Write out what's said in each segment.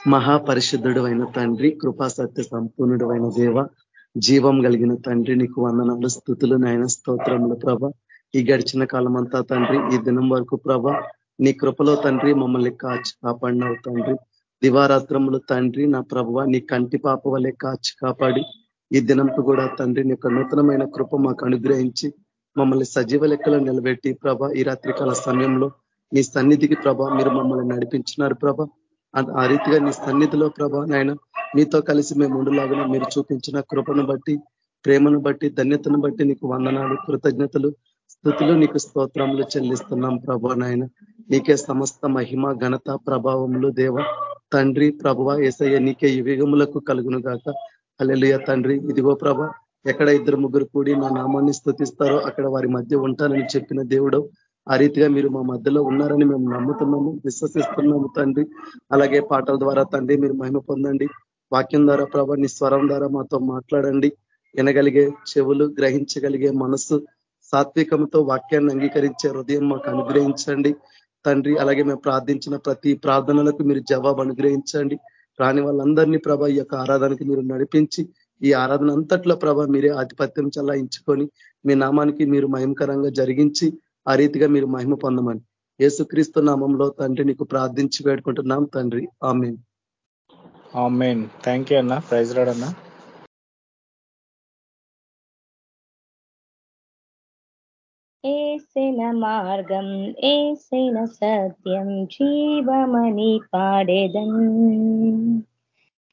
మహాపరిశుద్ధుడు అయిన తండ్రి కృపా సత్య సంపూర్ణుడు అయిన దేవ జీవం కలిగిన తండ్రి నీకు వందనాలు స్థుతులు నాయన స్తోత్రములు ప్రభ. ఈ గడిచిన కాలం అంతా తండ్రి ఈ దినం వరకు ప్రభ నీ కృపలో తండ్రి మమ్మల్ని కాచి కాపాడినవు తండ్రి. దివారాత్రములు తండ్రి నా ప్రభ నీ కంటి పాప వల్లే కాచి కాపాడి. ఈ దినంకు కూడా తండ్రి నీ నూతనమైన కృప మాకు అనుగ్రహించి మమ్మల్ని సజీవ లెక్కలో నిలబెట్టి ప్రభ ఈ రాత్రికాల సమయంలో నీ సన్నిధికి ప్రభ మీరు మమ్మల్ని నడిపించినారు ప్రభ. ఆ రీతిగా నీ సన్నిధిలో ప్రభా నాయన మీతో కలిసి మేము ఉండలాగిన మీరు చూపించిన కృపను బట్టి ప్రేమను బట్టి ధన్యతను బట్టి నీకు వందనాలు కృతజ్ఞతలు స్థుతులు నీకు స్తోత్రములు చెల్లిస్తున్నాం ప్రభా నాయన. నీకే సమస్త మహిమ ఘనత ప్రభావములు దేవ. తండ్రి ప్రభువ ఏసయ్య నీకే యుగములకు కలుగును గాక అల్లెలుయ తండ్రి. ఇదిగో ప్రభ ఎక్కడ ఇద్దరు ముగ్గురు కూడి నా నామాన్ని స్థుతిస్తారో అక్కడ వారి మధ్య ఉంటానని చెప్పిన దేవుడు ఆ రీతిగా మీరు మా మధ్యలో ఉన్నారని మేము నమ్ముతున్నాము విశ్వసిస్తున్నాము తండ్రి. అలాగే పాటల ద్వారా తండ్రి మీరు మహిమ పొందండి. వాక్యం ద్వారా ప్రభా నీ స్వరం ద్వారా మాతో మాట్లాడండి. వినగలిగే చెవులు గ్రహించగలిగే మనస్సు సాత్వికంతో వాక్యాన్ని అంగీకరించే హృదయం మాకు అనుగ్రహించండి. తండ్రి అలాగే మేము ప్రార్థించిన ప్రతి ప్రార్థనలకు మీరు జవాబు అనుగ్రహించండి. రాని వాళ్ళందరినీ ప్రభ ఈ యొక్క ఆరాధనకి మీరు నడిపించి ఈ ఆరాధన అంతట్లో ప్రభ మీరే ఆధిపత్యం చల్లాయించుకొని మీ నామానికి మీరు మహిమకరంగా జరిగించి ఆ రీతిగా మీరు మహిమ పొందమని. యేసుక్రీస్తు నామంలో తండ్రి నీకు ప్రార్థించి వేడుకుంటున్నాం తండ్రి. ఆమెన్. ఆమెన్. థ్యాంక్ యూ అన్న. ప్రైజ్ రాడ్ అన్న. ఏసిన మార్గం ఏసిన సత్యం జీవమని పాడేదన్.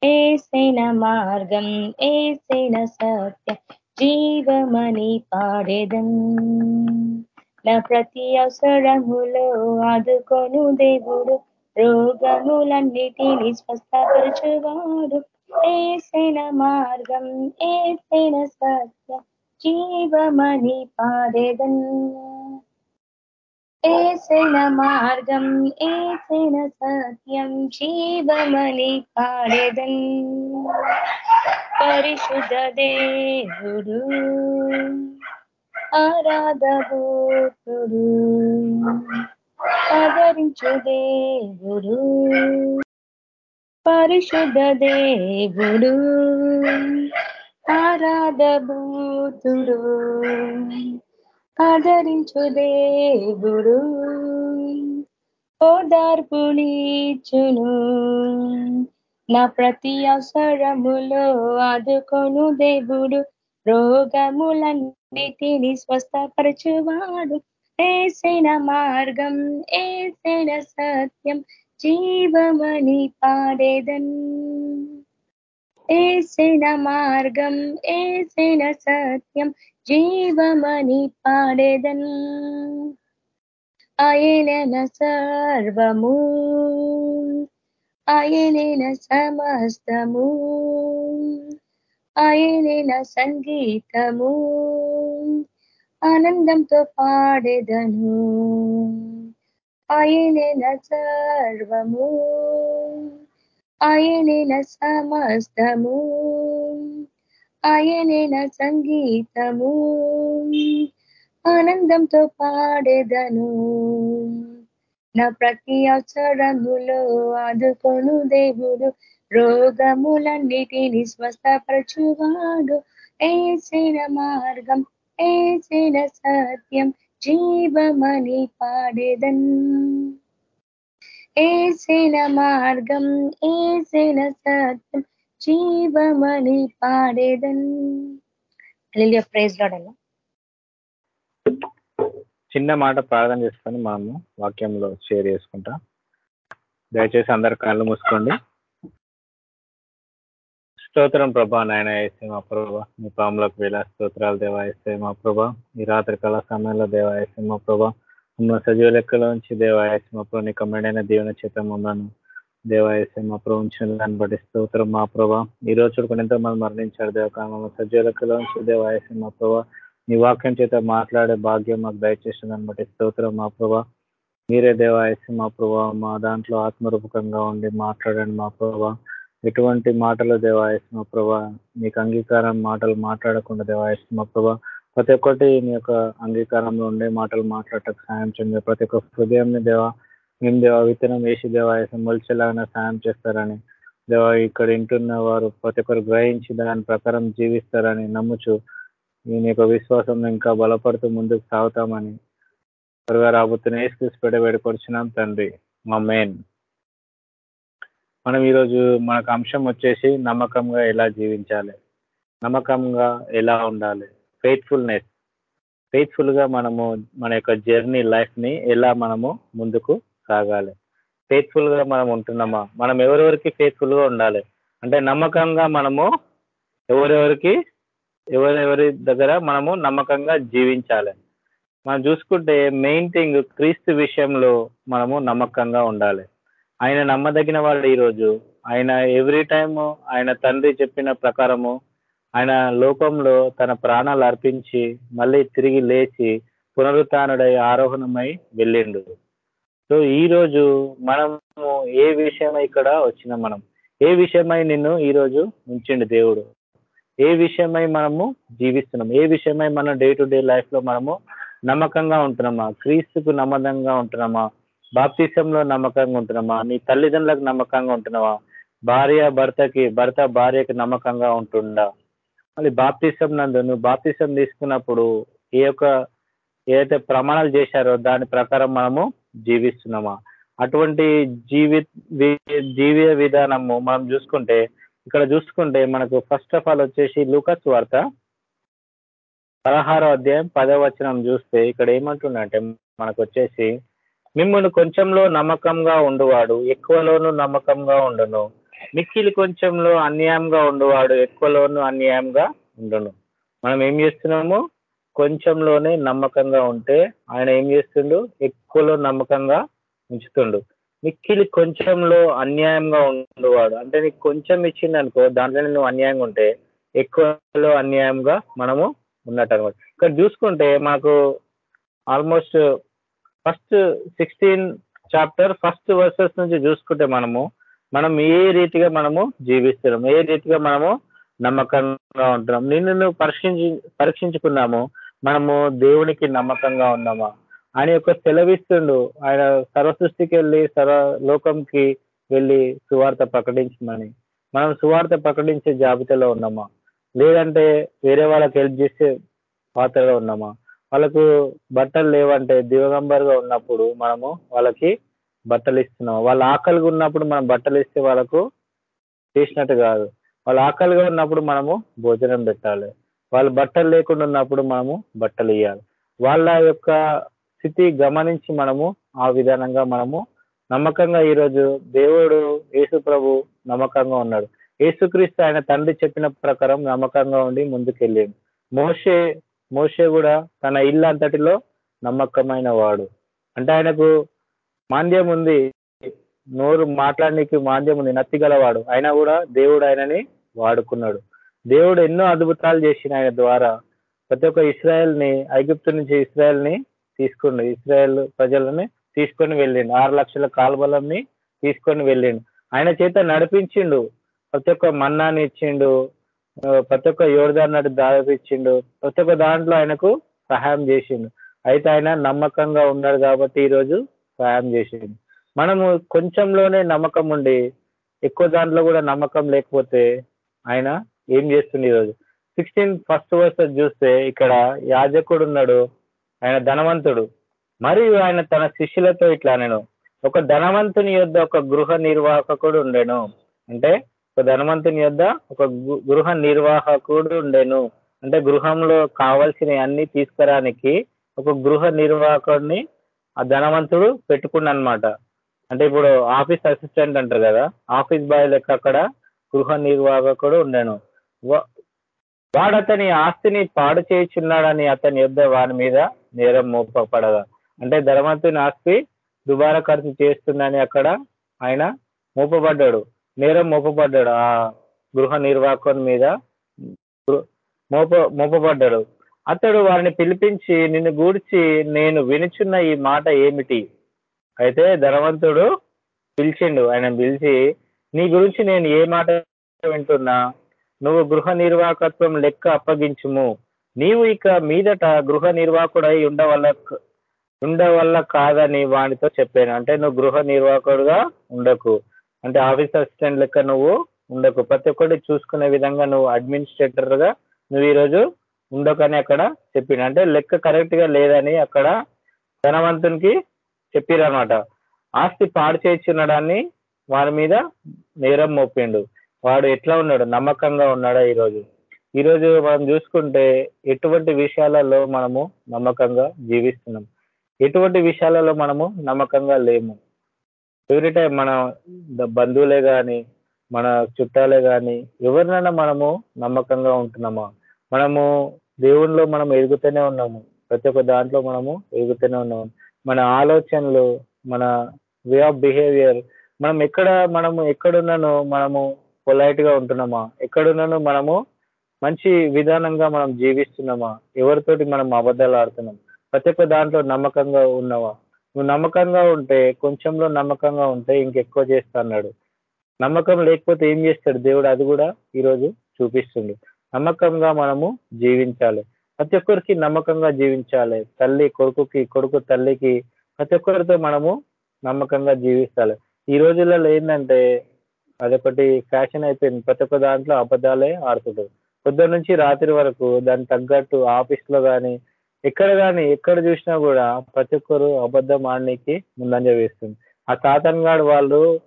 ఏసిన మార్గం ఏసిన సత్యం జీవమని పాడేదన్. నా ప్రతి అవసరములో ఆదుకొను దేవుడు. రోగములన్నిటినీ స్వస్థపరచువాడు. ఏసైన మార్గం ఏసైన సత్యం జీవమని పాడేదన్ ఏసైన మార్గం ఏసైన సత్యం జీవమని పాడేదన్ పరిశుద్ధ దేవుడు. ఆరాధబోతుడు ఆదరించు దేవుడు పరిశుద్ధ దేవుడు ఆరాధభూతుడు ఆదరించు దేవుడు ఓదార్పునిచును నా ప్రతి అవసరములో ఆదుకొను దేవుడు రోగములన్నిటిని స్వస్థపరచువాడు. ఏసైన మార్గం ఏసైన సత్యం జీవమని పాడేదన్. ఏసైన మార్గం ఏసైన సత్యం జీవమని పాడేదన్. ఆయనన సర్వము ఆయనన సమస్తము. ఆయనే నా సంగీతము. ఆనందంతో పాడేదను. ఆయనే నా సర్వము. ఆయనే నా సమస్తము. ఆయనే నా సంగీతము. ఆనందంతో పాడేదను. నా ప్రతి అవసరములో ఆదుకొను దేవుడు. రోగములన్నిటిని స్వస్థపరచువాడు. ఏసిన మార్గం ఏసిన సత్యం జీవమని పాడేదన్. ఏసిన మార్గం ఏసిన సత్యం జీవమని పాడేదన్. ప్రైజ్ లాడల్లా చిన్న మాట ప్రార్థన చేసుకొని మనము వాక్యంలో షేర్ చేసుకుంటా. దయచేసి అందరు కాళ్ళు మూసుకోండి. స్తోత్రం ప్రభా నాయన వేస్తే మా ప్రభా. మీ పాములకు వేల స్తోత్రాలు దేవా వేస్తే మా ప్రభా. ఈ రాత్రి కాల సమయంలో దేవా వేస్తే మా ప్రభా. ఉన్న సజీవ లెక్కల నుంచి దేవా వేస్తే మా ప్రభు నీకు మెడైన దీవెన చిత్రం ఉన్నాను దేవా వేస్తే మా ప్రభు ఉంచిన దాన్ని బట్టి స్తోత్రం మా ప్రభా. ఈ రోజు చూడుకుని ఎంతో మంది మరణించారు దేవ కామ సజీవ లెక్కల నుంచి దేవా వేస్తే మా ప్రభా నీ వాక్యం చేత మాట్లాడే భాగ్యం మాకు దయచేసిన దాన్ని బట్టి స్తోత్రం మా ప్రభా. మీరే దేవాయసి మా ప్రభా మా దాంట్లో ఆత్మరూపకంగా ఉండి మాట్లాడండి మా ప్రభా. ఎటువంటి మాటలు దేవాయస్మ ప్రభా? నీకు అంగీకారం మాటలు మాట్లాడకుండా దేవాయస్మ ప్రభా? ప్రతి ఒక్కటి నీ యొక్క అంగీకారంలో ఉండే మాటలు మాట్లాడటకు సాయం చేయండి. ప్రతి ఒక్క హృదయంని దేవా మేము దేవా విత్తనం వేసి దేవాయసం మొలిచేలాగా సాయం చేస్తారని. దేవా ఇక్కడ వింటున్న వారు ప్రతి ఒక్కరు గ్రహించి దాని ప్రకారం జీవిస్తారని నమ్ముచు నేను యొక్క విశ్వాసం ఇంకా బలపడుతూ ముందుకు సాగుతామని. త్వరగా రాబోతున్న ఏసుకృష్ణ పెడబెడుకొచ్చినాం తండ్రి. మా మెయిన్ మనం ఈరోజు మనకు అంశం వచ్చేసి నమ్మకంగా ఎలా జీవించాలి? నమ్మకంగా ఎలా ఉండాలి? ఫెయిత్ఫుల్నెస్ ఫెయిత్ఫుల్గా మనము మన యొక్క జర్నీ లైఫ్ని ఎలా మనము ముందుకు సాగాలి? ఫెయిత్ఫుల్గా మనం ఉంటున్నామా? మనం ఎవరెవరికి ఫెయిత్ఫుల్గా ఉండాలి? అంటే నమ్మకంగా మనము ఎవరెవరికి ఎవరెవరి దగ్గర మనము నమ్మకంగా జీవించాలి? మనం చూసుకుంటే మెయిన్ థింగ్ క్రీస్తు విషయంలో మనము నమ్మకంగా ఉండాలి. ఆయన నమ్మదగిన వాడు ఈరోజు. ఆయన ఎవ్రీ టైము ఆయన తండ్రి చెప్పిన ప్రకారము ఆయన లోకంలో తన ప్రాణాలు అర్పించి మళ్ళీ తిరిగి లేచి పునరుత్డై ఆరోహణమై వెళ్ళిండు. సో ఈ రోజు మనము ఏ విషయమై ఇక్కడ వచ్చిన మనం? ఏ విషయమై నిన్ను ఈరోజు ఉంచిండు దేవుడు? ఏ విషయమై మనము జీవిస్తున్నాం? ఏ విషయమై మన డే టు డే లైఫ్లో మనము నమ్మకంగా ఉంటున్నామా? క్రీస్తుకు నమ్మకంగా ఉంటున్నామా? బాప్తిసంలో నమ్మకంగా ఉంటున్నామా? నీ తల్లిదండ్రులకు నమ్మకంగా ఉంటున్నావా? భార్య భర్తకి భర్త భార్యకి నమ్మకంగా ఉంటుండా? మళ్ళీ బాప్తిసం నందు నువ్వు బాప్తిసం తీసుకున్నప్పుడు ఏ యొక్క ఏదైతే ప్రమాణాలు చేశారో దాని ప్రకారం మనము జీవిస్తున్నామా? అటువంటి జీవి జీవిత విధానము మనం చూసుకుంటే ఇక్కడ చూసుకుంటే మనకు ఫస్ట్ ఆఫ్ ఆల్ వచ్చేసి లూకస్ వార్త పదహారో అధ్యాయం పదవ వచనం చూస్తే ఇక్కడ ఏమంటుండంటే మనకు వచ్చేసి మిమ్మల్ని కొంచెంలో నమ్మకంగా ఉండువాడు ఎక్కువలోనూ నమ్మకంగా ఉండను. మిక్కిలి కొంచెంలో అన్యాయంగా ఉండువాడు ఎక్కువలోనూ అన్యాయంగా ఉండను. మనం ఏం చేస్తున్నాము? కొంచెంలోనే నమ్మకంగా ఉంటే ఆయన ఏం చేస్తుండు? ఎక్కువలో నమ్మకంగా ఉంచుతుండు. మిక్కిలి కొంచెంలో అన్యాయంగా ఉండేవాడు. అంటే నీకు కొంచెం ఇచ్చింది అనుకో దాంట్లోనే నువ్వు అన్యాయంగా ఉంటే ఎక్కువలో అన్యాయంగా మనము ఉన్నట్టు అనమాట. ఇక్కడ చూసుకుంటే మాకు almost first sixteen chapter first verses నుంచి చూసుకుంటే మనము మనం ఏ రీతిగా మనము జీవిస్తున్నాం ఏ రీతిగా మనము నమ్మకంగా ఉంటున్నాం నిన్ను నువ్వు పరీక్షించి పరీక్షించుకున్నాము మనము దేవునికి నమ్మకంగా ఉన్నామా? ఆయన యొక్క సెలవిస్తుండు. ఆయన సర్వసృష్టికి వెళ్ళి సర్వ లోకంకి వెళ్ళి సువార్త ప్రకటించమని. మనం సువార్త ప్రకటించే జాబితాలో ఉన్నామా? లేదంటే వేరే వాళ్ళకి హెల్ప్ చేసే పాత్రలో ఉన్నామా? వాళ్ళకు బట్టలు లేవంటే దివగంబర్గా ఉన్నప్పుడు మనము వాళ్ళకి బట్టలు ఇస్తున్నాం. వాళ్ళ ఆకలిగా ఉన్నప్పుడు మనం బట్టలు ఇస్తే వాళ్ళకు చేసినట్టు కాదు. వాళ్ళు ఆకలిగా ఉన్నప్పుడు మనము భోజనం పెట్టాలి. వాళ్ళు బట్టలు లేకుండా ఉన్నప్పుడు మనము బట్టలు ఇవ్వాలి వాళ్ళ యొక్క స్థితి గమనించి మనము ఆ విధానంగా మనము నమ్మకంగా ఈరోజు దేవుడు యేసు ప్రభు నమ్మకంగా ఉన్నాడు. యేసుక్రీస్తు ఆయన తండ్రి చెప్పిన ప్రకారం నమ్మకంగా ఉండి ముందుకెళ్ళాడు. మోషే మోషే కూడా తన ఇల్లు అంతటిలో నమ్మకమైన వాడు. అంటే ఆయనకు మాంద్యం ఉంది. నోరు మాట్లాడడానికి మాంద్యం ఉంది. నత్తి గలవాడు. అయినా కూడా దేవుడు ఆయనని వాడుకున్నాడు. దేవుడు ఎన్నో అద్భుతాలు చేసిన ఆయన ద్వారా ప్రతి ఒక్క ఇస్రాయల్ని ఐగుప్తు నుంచి ఇస్రాయల్ని తీసుకుండు ఇస్రాయల్ ప్రజలని తీసుకొని వెళ్ళిండు. ఆరు లక్షల కాల్బలంని తీసుకొని వెళ్ళిండు. ఆయన చేత నడిపించిండు. ప్రతి ఒక్క మన్నాని ఇచ్చిండు. ప్రతి ఒక్క యోర్దాన్ నడు దాపిచ్చిండు ప్రతి ఒక్క దాంట్లో ఆయనకు సహాయం చేసిండు. అయితే ఆయన నమ్మకంగా ఉన్నాడు కాబట్టి ఈరోజు సహాయం చేసిండు. మనము కొంచెంలోనే నమ్మకం ఉండి ఎక్కువ దాంట్లో కూడా నమ్మకం లేకపోతే ఆయన ఏం చేస్తుంది ఈరోజు? సిక్స్టీన్ ఫస్ట్ వర్స్ చూస్తే ఇక్కడ యాజకుడు ఉన్నాడు ఆయన ధనవంతుడు. మరియు ఆయన తన శిష్యులతో ఇట్లా నేను ఒక ధనవంతుని యొద్ ఒక గృహ నిర్వాహకుడు ఉండెను. అంటే ఒక ధనవంతుని యొద్ ఒక గృహ నిర్వాహకుడు ఉండెను. అంటే గృహంలో కావాల్సిన అన్ని తీసుకురానికి ఒక గృహ నిర్వాహకుడిని ఆ ధనవంతుడు పెట్టుకున్న అనమాట అంటే ఇప్పుడు ఆఫీస్ అసిస్టెంట్ అంటారు కదా ఆఫీస్ బాయ్ లెక్క అక్కడ గృహ నిర్వాహకుడు ఉండెను. వాడు అతని ఆస్తిని పాడు చేయుచున్నాడని అతని యొద్ వాని మీద నేరం మోపపడగా అంటే ధనవంతుని ఆస్తి దుబారా ఖర్చు చేస్తుందని అక్కడ ఆయన మోపబడ్డాడు. నేరం మోపబడ్డాడు. ఆ గృహ నిర్వాహకుని మీద మోప మోపబడ్డాడు. అతడు వారిని పిలిపించి నిన్ను గూర్చి నేను వినుచున్న ఈ మాట ఏమిటి? అయితే ధనవంతుడు పిలిచిండు. ఆయన పిలిచి నీ గురించి నేను ఏ మాట వింటున్నా? నువ్వు గృహ నిర్వాహకత్వం లెక్క అప్పగించుము. నీవు ఇక మీదట గృహ నిర్వాహకుడై ఉండవల్ల ఉండవల్ల కాదని వానితో చెప్పాను. అంటే నువ్వు గృహ నిర్వాహకుడుగా ఉండకు. అంటే ఆఫీస్ అసిస్టెంట్ లెక్క నువ్వు ఉండకు. ప్రతి ఒక్కటి చూసుకునే విధంగా నువ్వు అడ్మినిస్ట్రేటర్గా నువ్వు ఈరోజు ఉండకని అక్కడ చెప్పిండు. అంటే లెక్క కరెక్ట్గా లేదని అక్కడ ధనవంతునికి చెప్పిరనమాట ఆస్తి పాడు చేయించున్నాడాన్ని వారి మీద నేరం మోపిండు. వాడు ఎట్లా ఉన్నాడు? నమ్మకంగా ఉన్నాడా ఈరోజు ఈరోజు మనం చూసుకుంటే ఎటువంటి విషయాలలో మనము నమ్మకంగా జీవిస్తున్నాం? ఎటువంటి విషయాలలో మనము నమ్మకంగా లేము? ఎవ్రీ టైం మన బంధువులే కానీ మన చుట్టాలే కానీ ఎవరినైనా మనము నమ్మకంగా ఉంటున్నామా? మనము దేవునిలో మనం ఎదుగుతూనే ఉన్నాము. ప్రతి ఒక్క దాంట్లో మనము ఎదుగుతూనే ఉన్నాము. మన ఆలోచనలు మన వే ఆఫ్ బిహేవియర్ మనం ఎక్కడ మనము ఎక్కడున్నానో మనము పొలైట్గా ఉంటున్నామా? ఎక్కడున్నానో మనము మంచి విధానంగా మనం జీవిస్తున్నామా? ఎవరితోటి మనం అబద్ధాలు ఆడుతున్నాం? ప్రతి ఒక్క దాంట్లో నమ్మకంగా ఉన్నావా? నువ్వు నమ్మకంగా ఉంటే కొంచెంలో నమ్మకంగా ఉంటే ఇంకెక్కువ చేస్తా అన్నాడు. నమ్మకం లేకపోతే ఏం చేస్తాడు దేవుడు? అది కూడా ఈరోజు చూపిస్తుంది నమ్మకంగా మనము జీవించాలి. ప్రతి ఒక్కరికి నమ్మకంగా జీవించాలి. తల్లి కొడుకుకి కొడుకు తల్లికి ప్రతి ఒక్కరితో మనము నమ్మకంగా జీవిస్తాలి. ఈ రోజులలో ఏంటంటే అదొకటి ఫ్యాషన్ అయిపోయింది. ప్రతి ఒక్క దాంట్లో అబద్ధాలే ఆడుతుంటారు. పొద్దున్న నుంచి రాత్రి వరకు దానికి తగ్గట్టు ఆఫీస్లో కానీ ఎక్కడ కానీ ఎక్కడ చూసినా కూడా ప్రతి ఒక్కరు అబద్ధం ఆడడానికి ముందంజ వేస్తుంది. ఆ తాతన్ గాడు వాళ్ళు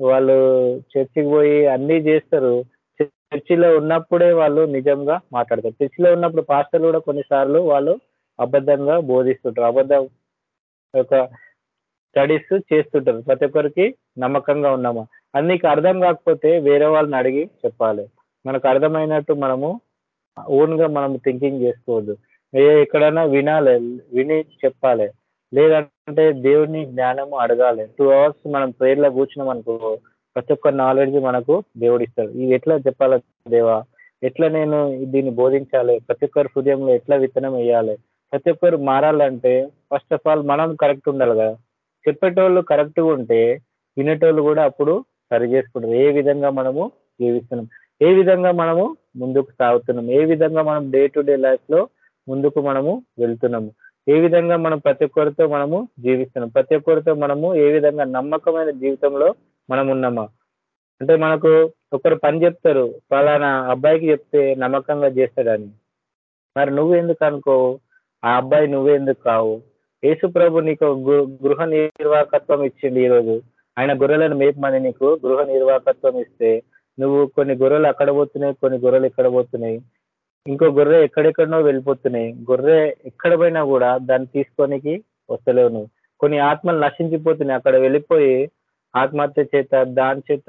వాళ్ళు చర్చికి పోయి అన్ని చేస్తారు. చర్చిలో ఉన్నప్పుడే వాళ్ళు నిజంగా మాట్లాడతారు. చర్చిలో ఉన్నప్పుడు పాస్టర్లు కూడా కొన్నిసార్లు వాళ్ళు అబద్ధంగా బోధిస్తుంటారు. అబద్ధం యొక్క స్టడీస్ చేస్తుంటారు. ప్రతి ఒక్కరికి నమ్మకంగా ఉన్నామా? అది నీకు అర్థం కాకపోతే వేరే వాళ్ళని అడిగి చెప్పాలి. మనకు అర్థమైనట్టు మనము ఓన్గా మనం థింకింగ్ చేసుకోవద్దు. ఏ ఎక్కడైనా వినాలి విని చెప్పాలి. లేదంటే దేవుడిని జ్ఞానము అడగాలి. టూ అవర్స్ మనం ప్రేయర్లో కూర్చున్నాం అనుకో ప్రతి ఒక్క నాలెడ్జ్ మనకు దేవుడు ఇస్తాడు. ఇది ఎట్లా చెప్పాలి దేవా? ఎట్లా నేను దీన్ని బోధించాలి? ప్రతి ఒక్కరి హృదయంలో ఎట్లా విత్తనం వేయాలి? ప్రతి ఒక్కరు మారాలంటే ఫస్ట్ ఆఫ్ ఆల్ మనం కరెక్ట్ ఉండాలి కదా. చెప్పేటోళ్ళు కరెక్ట్గా ఉంటే వినేటోళ్ళు కూడా అప్పుడు సరి చేసుకుంటారు. ఏ విధంగా మనము జీవిస్తున్నాం? ఏ విధంగా మనము ముందుకు సాగుతున్నాం? ఏ విధంగా మనం డే టు డే లైఫ్లో ముందుకు మనము వెళ్తున్నాము. ఏ విధంగా మనం ప్రతి ఒక్కరితో మనము జీవిస్తున్నాం? ప్రతి ఒక్కరితో మనము ఏ విధంగా నమ్మకమైన జీవితంలో మనం ఉన్నామా? అంటే మనకు ఒకరు పని చెప్తారు ఫలానా అబ్బాయికి చెప్తే నమ్మకంగా చేస్తాడని. మరి నువ్వు ఎందుకు అనుకో? ఆ అబ్బాయి నువ్వే ఎందుకు కావు? యేసు ప్రభు నీకు గృహ నిర్వాహకత్వం ఇచ్చింది ఈరోజు. ఆయన గొర్రెలను మేపమని నీకు గృహ నిర్వాహకత్వం ఇస్తే నువ్వు కొన్ని గొర్రెలు అక్కడ పోతున్నాయి కొన్ని గొర్రెలు ఇక్కడ పోతున్నాయి. ఇంకో గొర్రె ఎక్కడెక్కడనో వెళ్ళిపోతున్నాయి. గొర్రె ఎక్కడ పోయినా కూడా దాన్ని తీసుకోనికి వస్తలేవు నువ్వు. కొన్ని ఆత్మలు నశించిపోతున్నాయి. అక్కడ వెళ్ళిపోయి ఆత్మహత్య చేత దాని చేత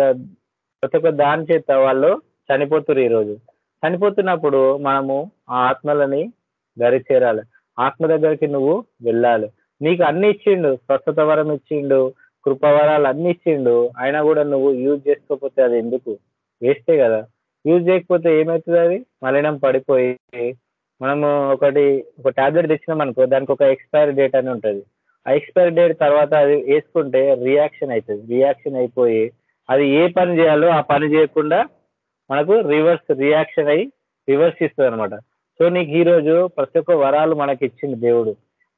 ప్రతి ఒక్క దాని చేత వాళ్ళు చనిపోతున్నారు ఈరోజు. చనిపోతున్నప్పుడు మనము ఆ ఆత్మలని దరి చేరాలి. ఆత్మ దగ్గరికి నువ్వు వెళ్ళాలి. నీకు అన్ని ఇచ్చిండు. స్వస్థత వరం ఇచ్చిండు. కృపవరాలు అన్ని ఇచ్చిండు. అయినా కూడా నువ్వు యూజ్ చేసుకోకపోతే అది ఎందుకు? వేస్టే కదా. యూజ్ చేయకపోతే ఏమవుతుంది అది? మలినం పడిపోయి మనము ఒకటి ఒక టాబ్లెట్ తెచ్చినాం అనుకో దానికి ఒక ఎక్స్పైరీ డేట్ అని ఉంటుంది. ఆ ఎక్స్పైరీ డేట్ తర్వాత అది వేసుకుంటే రియాక్షన్ అవుతుంది రియాక్షన్ అయిపోయి అది ఏ పని చేయాలో ఆ పని చేయకుండా మనకు రివర్స్ రియాక్షన్ అయ్యి రివర్స్ ఇస్తుంది అనమాట సో నీకు ఈ రోజు ప్రతి ఒక్క వరాలు మనకి ఇచ్చింది దేవుడు.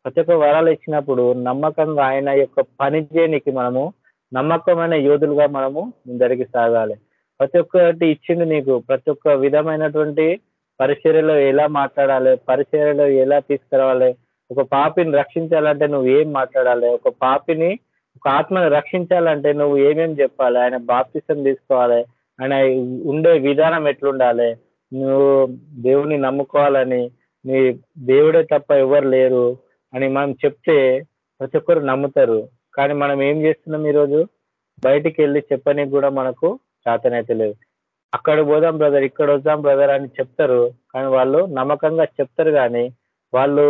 ప్రతి ఒక్క వరాలు ఇచ్చినప్పుడు నమ్మకంగా ఆయన యొక్క పని చేయనికి మనము నమ్మకమైన యోధులుగా మనము ముందరికి సాగాలి. ప్రతి ఒక్కటి ఇచ్చిండు నీకు. ప్రతి ఒక్క విధమైనటువంటి పరిచర్యలో ఎలా మాట్లాడాలి పరిచర్యలో ఎలా తీసుకురావాలి ఒక పాపిని రక్షించాలంటే నువ్వు ఏం మాట్లాడాలి ఒక పాపిని ఒక ఆత్మని రక్షించాలంటే నువ్వు ఏమేం చెప్పాలి ఆయన బాప్తిసం తీసుకోవాలి ఆయన ఉండే విధానం ఎట్లుండాలి నువ్వు దేవుని నమ్ముకోవాలని నీ దేవుడే తప్ప ఎవరు లేరు అని మనం చెప్తే ప్రతి ఒక్కరు నమ్ముతారు. కానీ మనం ఏం చేస్తున్నాం ఈరోజు? బయటికి వెళ్ళి చెప్పనికి కూడా మనకు చేతనైతే లేదు. అక్కడ పోదాం బ్రదర్ ఇక్కడ వద్దాం బ్రదర్ అని చెప్తారు. కానీ వాళ్ళు నమ్మకంగా చెప్తారు కానీ వాళ్ళు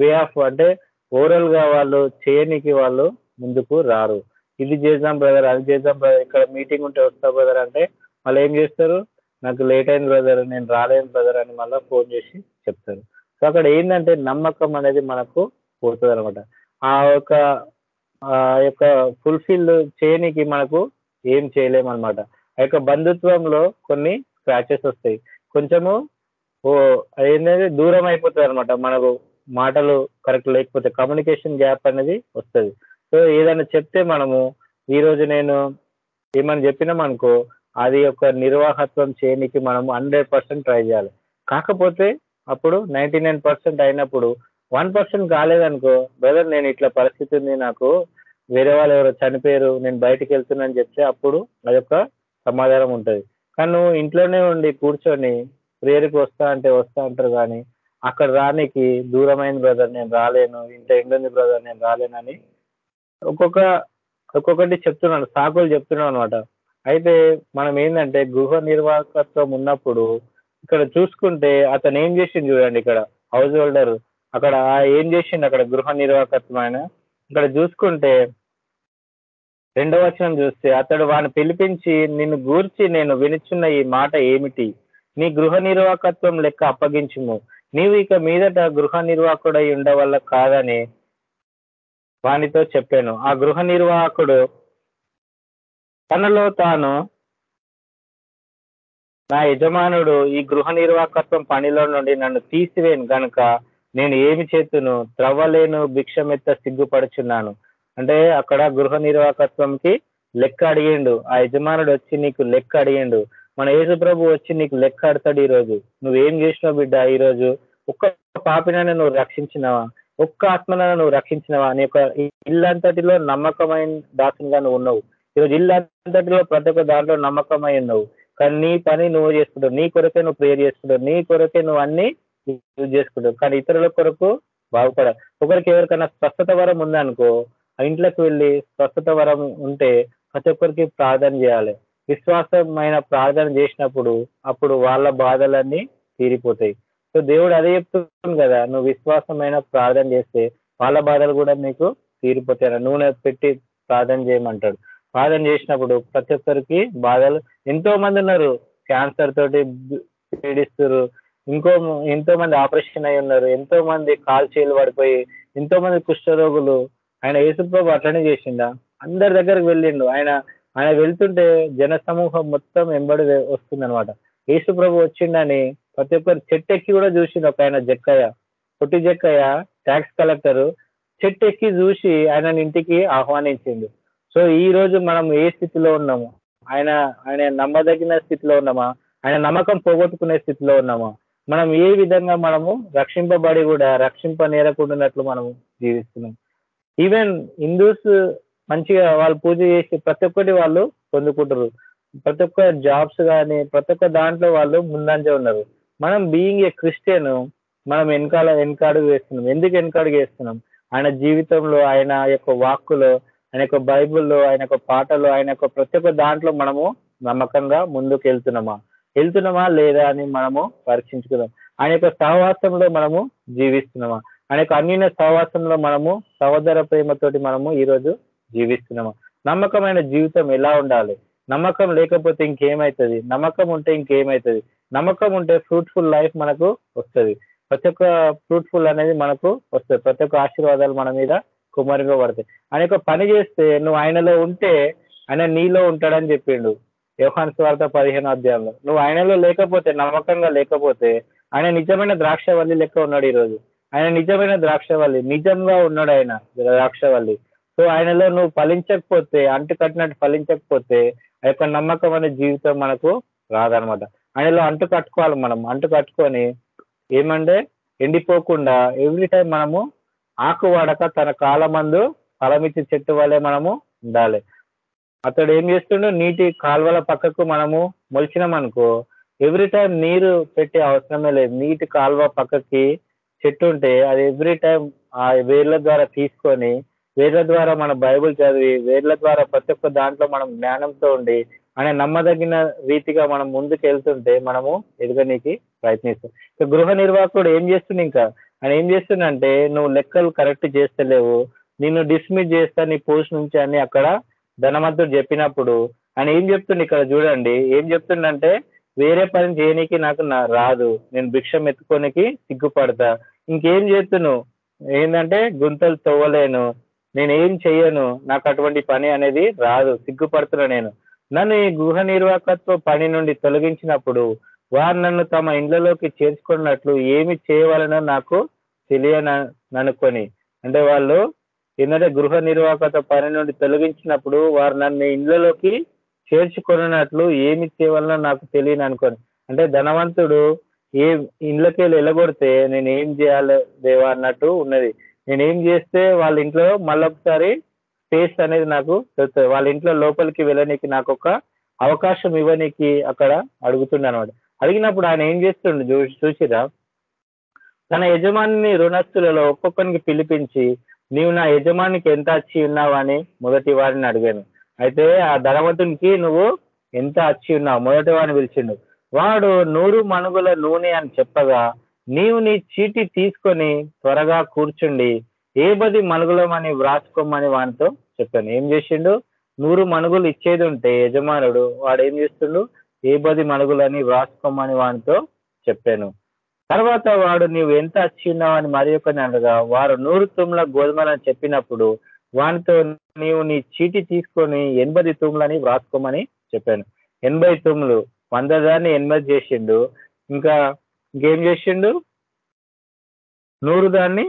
వే ఆఫ్ అంటే ఓవరాల్గా వాళ్ళు చేయనికి వాళ్ళు ముందుకు రారు. ఇది చేద్దాం బ్రదర్ అది చేద్దాం బ్రదర్ ఇక్కడ మీటింగ్ ఉంటే వస్తా బ్రదర్ అంటే మళ్ళీ ఏం చేస్తారు? నాకు లేట్ అయింది బ్రదర్ నేను రాలేను బ్రదర్ అని మళ్ళీ ఫోన్ చేసి చెప్తారు. సో అక్కడ ఏంటంటే నమ్మకం అనేది మనకు పోతుంది అనమాట ఆ యొక్క ఆ యొక్క ఫుల్ఫిల్ చేయనికి మనకు ఏం చేయలేమన్నమాట. ఆ యొక్క బంధుత్వంలో కొన్ని స్క్రాచెస్ వస్తాయి. కొంచెము ఓ ఏంటంటే దూరం అయిపోతుంది అనమాట మనకు మాటలు కరెక్ట్ లేకపోతే కమ్యూనికేషన్ గ్యాప్ అనేది వస్తుంది. సో ఏదైనా చెప్తే మనము ఈరోజు నేను ఏమని చెప్పినాం అనుకో అది ఒక నిర్వాహత్వం చేయనికి మనం హండ్రెడ్ పర్సెంట్ ట్రై చేయాలి. కాకపోతే అప్పుడు నైంటీ నైన్ పర్సెంట్ అయినప్పుడు వన్ పర్సెంట్ కాలేదనుకో బ్రదర్ నేను ఇట్లా పరిస్థితి ఉంది నాకు వేరే వాళ్ళు ఎవరో చనిపోయారు నేను బయటికి వెళ్తున్నాను చెప్తే అప్పుడు అదొక సమాధానం ఉంటుంది. కానీ నువ్వు ఇంట్లోనే ఉండి కూర్చొని ప్రేయర్కి వస్తా అంటే వస్తా అంటారు కానీ అక్కడ రానికి దూరమైన బ్రదర్ నేను రాలేను ఇంత ఎండుంది బ్రదర్ నేను రాలేనని ఒక్కొక్క ఒక్కొక్కటి చెప్తున్నాను సాకులు చెప్తున్నాను అనమాట అయితే మనం ఏంటంటే గృహ నిర్వాహకత్వం ఉన్నప్పుడు ఇక్కడ చూసుకుంటే అతను ఏం చేసిండు చూడండి ఇక్కడ హౌస్ హోల్డర్ అక్కడ ఏం చేసిండు అక్కడ గృహ నిర్వాహకత్వం ఆయన? ఇక్కడ చూసుకుంటే రెండవ వచనం చూస్తే అతడు వాడిని పిలిపించి నిన్ను గూర్చి నేను వినిచున్న ఈ మాట ఏమిటి? నీ గృహ నిర్వాహకత్వం లెక్క అప్పగించుము. నీవు ఇక మీదట గృహ నిర్వాహకుడై ఉండవల్ల కాదని వానితో చెప్పాను. ఆ గృహ నిర్వాహకుడు తనలో తాను నా యజమానుడు ఈ గృహ నిర్వాహకత్వం పనిలో నుండి నన్ను తీసివేను గనుక నేను ఏమి చేతును? త్రవ్వలేను భిక్షమెత్త సిగ్గుపడుచున్నాను. అంటే అక్కడ గృహ నిర్వాహకత్వంకి లెక్క అడిగిండు. ఆ యజమానుడు వచ్చి నీకు లెక్క అడిగిండు. మన యేసు ప్రభు వచ్చి నీకు లెక్క అడతాడు ఈ రోజు నువ్వేం చేసినావు బిడ్డ ఈ రోజు ఒక్క పాపినైనా నువ్వు రక్షించినవా? ఒక్క ఆత్మనైనా నువ్వు రక్షించినవా? నీ యొక్క ఇల్లంతటిలో నమ్మకమైన దాసునిగా నువ్వు ఉన్నావు. ఈరోజు ఇల్లంతటిలో ప్రతి ఒక్క దాంట్లో నమ్మకమై ఉన్నావు. కానీ నీ పని నువ్వు చేసుకుంటావు నీ కొరకే నువ్వు ప్రేయర్ చేసుకుంటావు నీ కొరకే నువ్వు అన్ని యూజ్ చేసుకుంటావు కానీ ఇతరుల కొరకు బాగుపడ ఒకరికి ఎవరికైనా స్వస్థత వరం ఉందనుకో ఆ ఇంట్లోకి వెళ్ళి స్వస్థత వరం ఉంటే ప్రతి ఒక్కరికి ప్రార్థన చేయాలి. విశ్వాసమైన ప్రార్థన చేసినప్పుడు అప్పుడు వాళ్ళ బాధలన్నీ తీరిపోతాయి. సో దేవుడు అదే చెప్తుంది కదా నువ్వు విశ్వాసమైన ప్రార్థన చేస్తే వాళ్ళ బాధలు కూడా నీకు తీరిపోతాయి నూనె పెట్టి ప్రార్థన చేయమంటాడు. ప్రార్థన చేసినప్పుడు ప్రతి ఒక్కరికి బాధలు ఎంతో మంది ఉన్నారు క్యాన్సర్ తోటి పీడిస్తున్నారు ఇంకో ఎంతో మంది ఆపరేషన్ అయి ఉన్నారు ఎంతో మంది కాలు పడిపోయి ఎంతో మంది కుష్ఠరోగులు ఆయన యేసుప్రభు అట్లనే చేసిండా? అందరి దగ్గరికి వెళ్ళిండు. ఆయన ఆయన వెళ్తుంటే జన సమూహం మొత్తం వెంబడి వస్తుందనమాట యేసుప్రభు వచ్చిండని ప్రతి ఒక్కరు చెట్టు ఎక్కి కూడా చూసిండు ఒక ఆయన జక్కయ్య. పొట్టి జక్కయ్య ట్యాక్స్ కలెక్టర్ చెట్టు ఎక్కి చూసి ఆయన ఇంటికి ఆహ్వానించిండు. సో ఈ రోజు మనం ఏ స్థితిలో ఉన్నాము? ఆయన ఆయన నమ్మదగిన స్థితిలో ఉన్నామా? ఆయన నమ్మకం పోగొట్టుకునే స్థితిలో ఉన్నామా? మనం ఏ విధంగా మనము రక్షింపబడి కూడా రక్షింప నేరకుండాన్నట్లు మనము జీవిస్తున్నాం. ఈవెన్ హిందూస్ మంచిగా వాళ్ళు పూజ చేసి ప్రతి ఒక్కటి వాళ్ళు పొందుకుంటారు. ప్రతి ఒక్క జాబ్స్ కానీ ప్రతి ఒక్క దాంట్లో వాళ్ళు ముందంజ ఉన్నారు. మనం బీయింగ్ ఏ క్రిస్టియన్ మనం వెనకాల వెనకాడుగు వేస్తున్నాం. ఎందుకు వెనకాడుగు వేస్తున్నాం? ఆయన జీవితంలో ఆయన యొక్క వాక్కులో ఆయన యొక్క బైబుల్లో ఆయన యొక్క పాటలో ఆయన యొక్క ప్రతి ఒక్క దాంట్లో మనము నమ్మకంగా ముందుకు వెళ్తున్నామా వెళ్తున్నామా లేదా అని మనము పరీక్షించుకుందాం. ఆయన యొక్క సహవాసంలో మనము జీవిస్తున్నామా? ఆయన యొక్క సహవాసంలో మనము సహోదర ప్రేమతోటి మనము ఈరోజు జీవిస్తున్నాము. నమ్మకమైన జీవితం ఎలా ఉండాలి? నమ్మకం లేకపోతే ఇంకేమవుతుంది నమ్మకం ఉంటే ఇంకేమవుతుంది నమ్మకం ఉంటే ఫ్రూట్ఫుల్ లైఫ్ మనకు వస్తుంది. ప్రతి ఒక్క ఫ్రూట్ఫుల్ అనేది మనకు వస్తుంది. ప్రతి ఒక్క ఆశీర్వాదాలు మన మీద కుమారిగా పడతాయి. ఆయన యొక్క పని చేస్తే నువ్వు ఆయనలో ఉంటే ఆయన నీలో ఉంటాడని చెప్పిండు. యోహాన్ స్వార్థ పదిహేను అధ్యాయంలో. నువ్వు ఆయనలో లేకపోతే నమ్మకంగా లేకపోతే ఆయన నిజమైన ద్రాక్షవల్లి లెక్క ఉన్నాడు ఈరోజు. ఆయన నిజమైన ద్రాక్షవల్లి నిజంగా ఉన్నాడు ఆయన ద్రాక్షవల్లి. సో ఆయనలో నువ్వు ఫలించకపోతే అంటు కట్టినట్టు ఫలించకపోతే ఆ యొక్క నమ్మకం అనే జీవితం మనకు రాదనమాట. ఆయనలో అంటు కట్టుకోవాలి మనం. అంటు కట్టుకొని ఏమంటే ఎండిపోకుండా ఎవ్రీ టైం మనము ఆకు వాడక తన కాలమందు ఫలమిచ్చి చెట్టు వల్లే మనము ఉండాలి. అతడు ఏం చేస్తుండో? నీటి కాలువల పక్కకు మనము మొలిచినాం అనుకో ఎవ్రీ టైం నీరు పెట్టే అవసరమే లేదు. నీటి కాలువ పక్కకి చెట్టు ఉంటే అది ఎవ్రీ టైం ఆ వేర్ల ద్వారా తీసుకొని వేర్ల ద్వారా మన బైబుల్ చదివి వేర్ల ద్వారా ప్రతి ఒక్క దాంట్లో మనం జ్ఞానంతో ఉండి అనే నమ్మదగిన రీతిగా మనం ముందుకు వెళ్తుంటే మనము ఎదగనీకి ప్రయత్నిస్తాం. గృహ నిర్వాహకుడు ఏం చేస్తుంది ఇంకా? ఆయన ఏం చేస్తుండంటే నువ్వు లెక్కలు కరెక్ట్ చేస్తలేవు నిన్ను డిస్మిస్ చేస్తా నీ పోస్ట్ నుంచి అని అక్కడ ధనవంతుడు చెప్పినప్పుడు ఆయన ఏం చెప్తుండే ఇక్కడ చూడండి. ఏం చెప్తుండంటే వేరే పని చేయనీకి నాకు రాదు నేను భిక్షం ఎత్తుకోనికి సిగ్గుపడతా ఇంకేం చేస్తును ఏంటంటే గుంతలు తవ్వలేను. నేను ఏం చెయ్యను? నాకు అటువంటి పని అనేది రాదు. సిగ్గుపడుతున్నా నేను. నన్ను ఈ గృహ నిర్వాహకత్వ పని నుండి తొలగించినప్పుడు వారు నన్ను తమ ఇండ్లలోకి చేర్చుకున్నట్లు ఏమి చేయవాలనో నాకు తెలియననుకొని అంటే వాళ్ళు ఏంటంటే గృహ నిర్వాహకత పని నుండి తొలగించినప్పుడు వారు నన్ను ఇండ్లలోకి చేర్చుకున్నట్లు ఏమి చేయవలనో నాకు తెలియని అనుకొని. అంటే ధనవంతుడు ఏ ఇంట్లోకి వెళ్ళి వెళ్ళగొడితే నేను ఏం చేయాలి దేవా అన్నట్టు ఉన్నది. నేను ఏం చేస్తే వాళ్ళ ఇంట్లో మళ్ళొకసారి స్పేస్ అనేది నాకు తెలుస్తుంది. వాళ్ళ ఇంట్లో లోపలికి వెళ్ళనీకి నాకు ఒక అవకాశం ఇవ్వనీకి అక్కడ అడుగుతుండే అనమాట అడిగినప్పుడు ఆయన ఏం చేస్తుండు చూ చూసిరా తన యజమాని రుణస్తులలో ఒక్కొక్కరికి పిలిపించి నీవు నా యజమానికి ఎంత అచ్చి ఉన్నావు? అని మొదటి వారిని అడిగాను. అయితే ఆ ధనవంతునికి నువ్వు ఎంత అచ్చి ఉన్నావు? మొదటి వారిని పిలిచిండు. వాడు నూరు మనుగుల నూనె అని చెప్పగా నీవు నీ చీటి తీసుకొని త్వరగా కూర్చుండి ఏ బది మనుగులమని వ్రాసుకోమని వానితో చెప్పాను. ఏం చేసిండు? నూరు మనుగులు ఇచ్చేది ఉంటే యజమానుడు వాడు ఏం చేస్తుండు? ఏ బది మనుగులని వ్రాసుకోమని వానితో చెప్పాను. తర్వాత వాడు నీవు ఎంత వచ్చి అని మరి ఒకరిని అనగా వారు నూరు తుమ్ల గోధుమలని చెప్పినప్పుడు వానితో నీవు నీ చీటి తీసుకొని ఎనభై తుమ్లని వ్రాసుకోమని చెప్పాను. ఎనభై తుమ్లు వంద దాన్ని ఎనభై చేసిండు. ఇంకా ఇంకేం చేసిండు? నూరు దాన్ని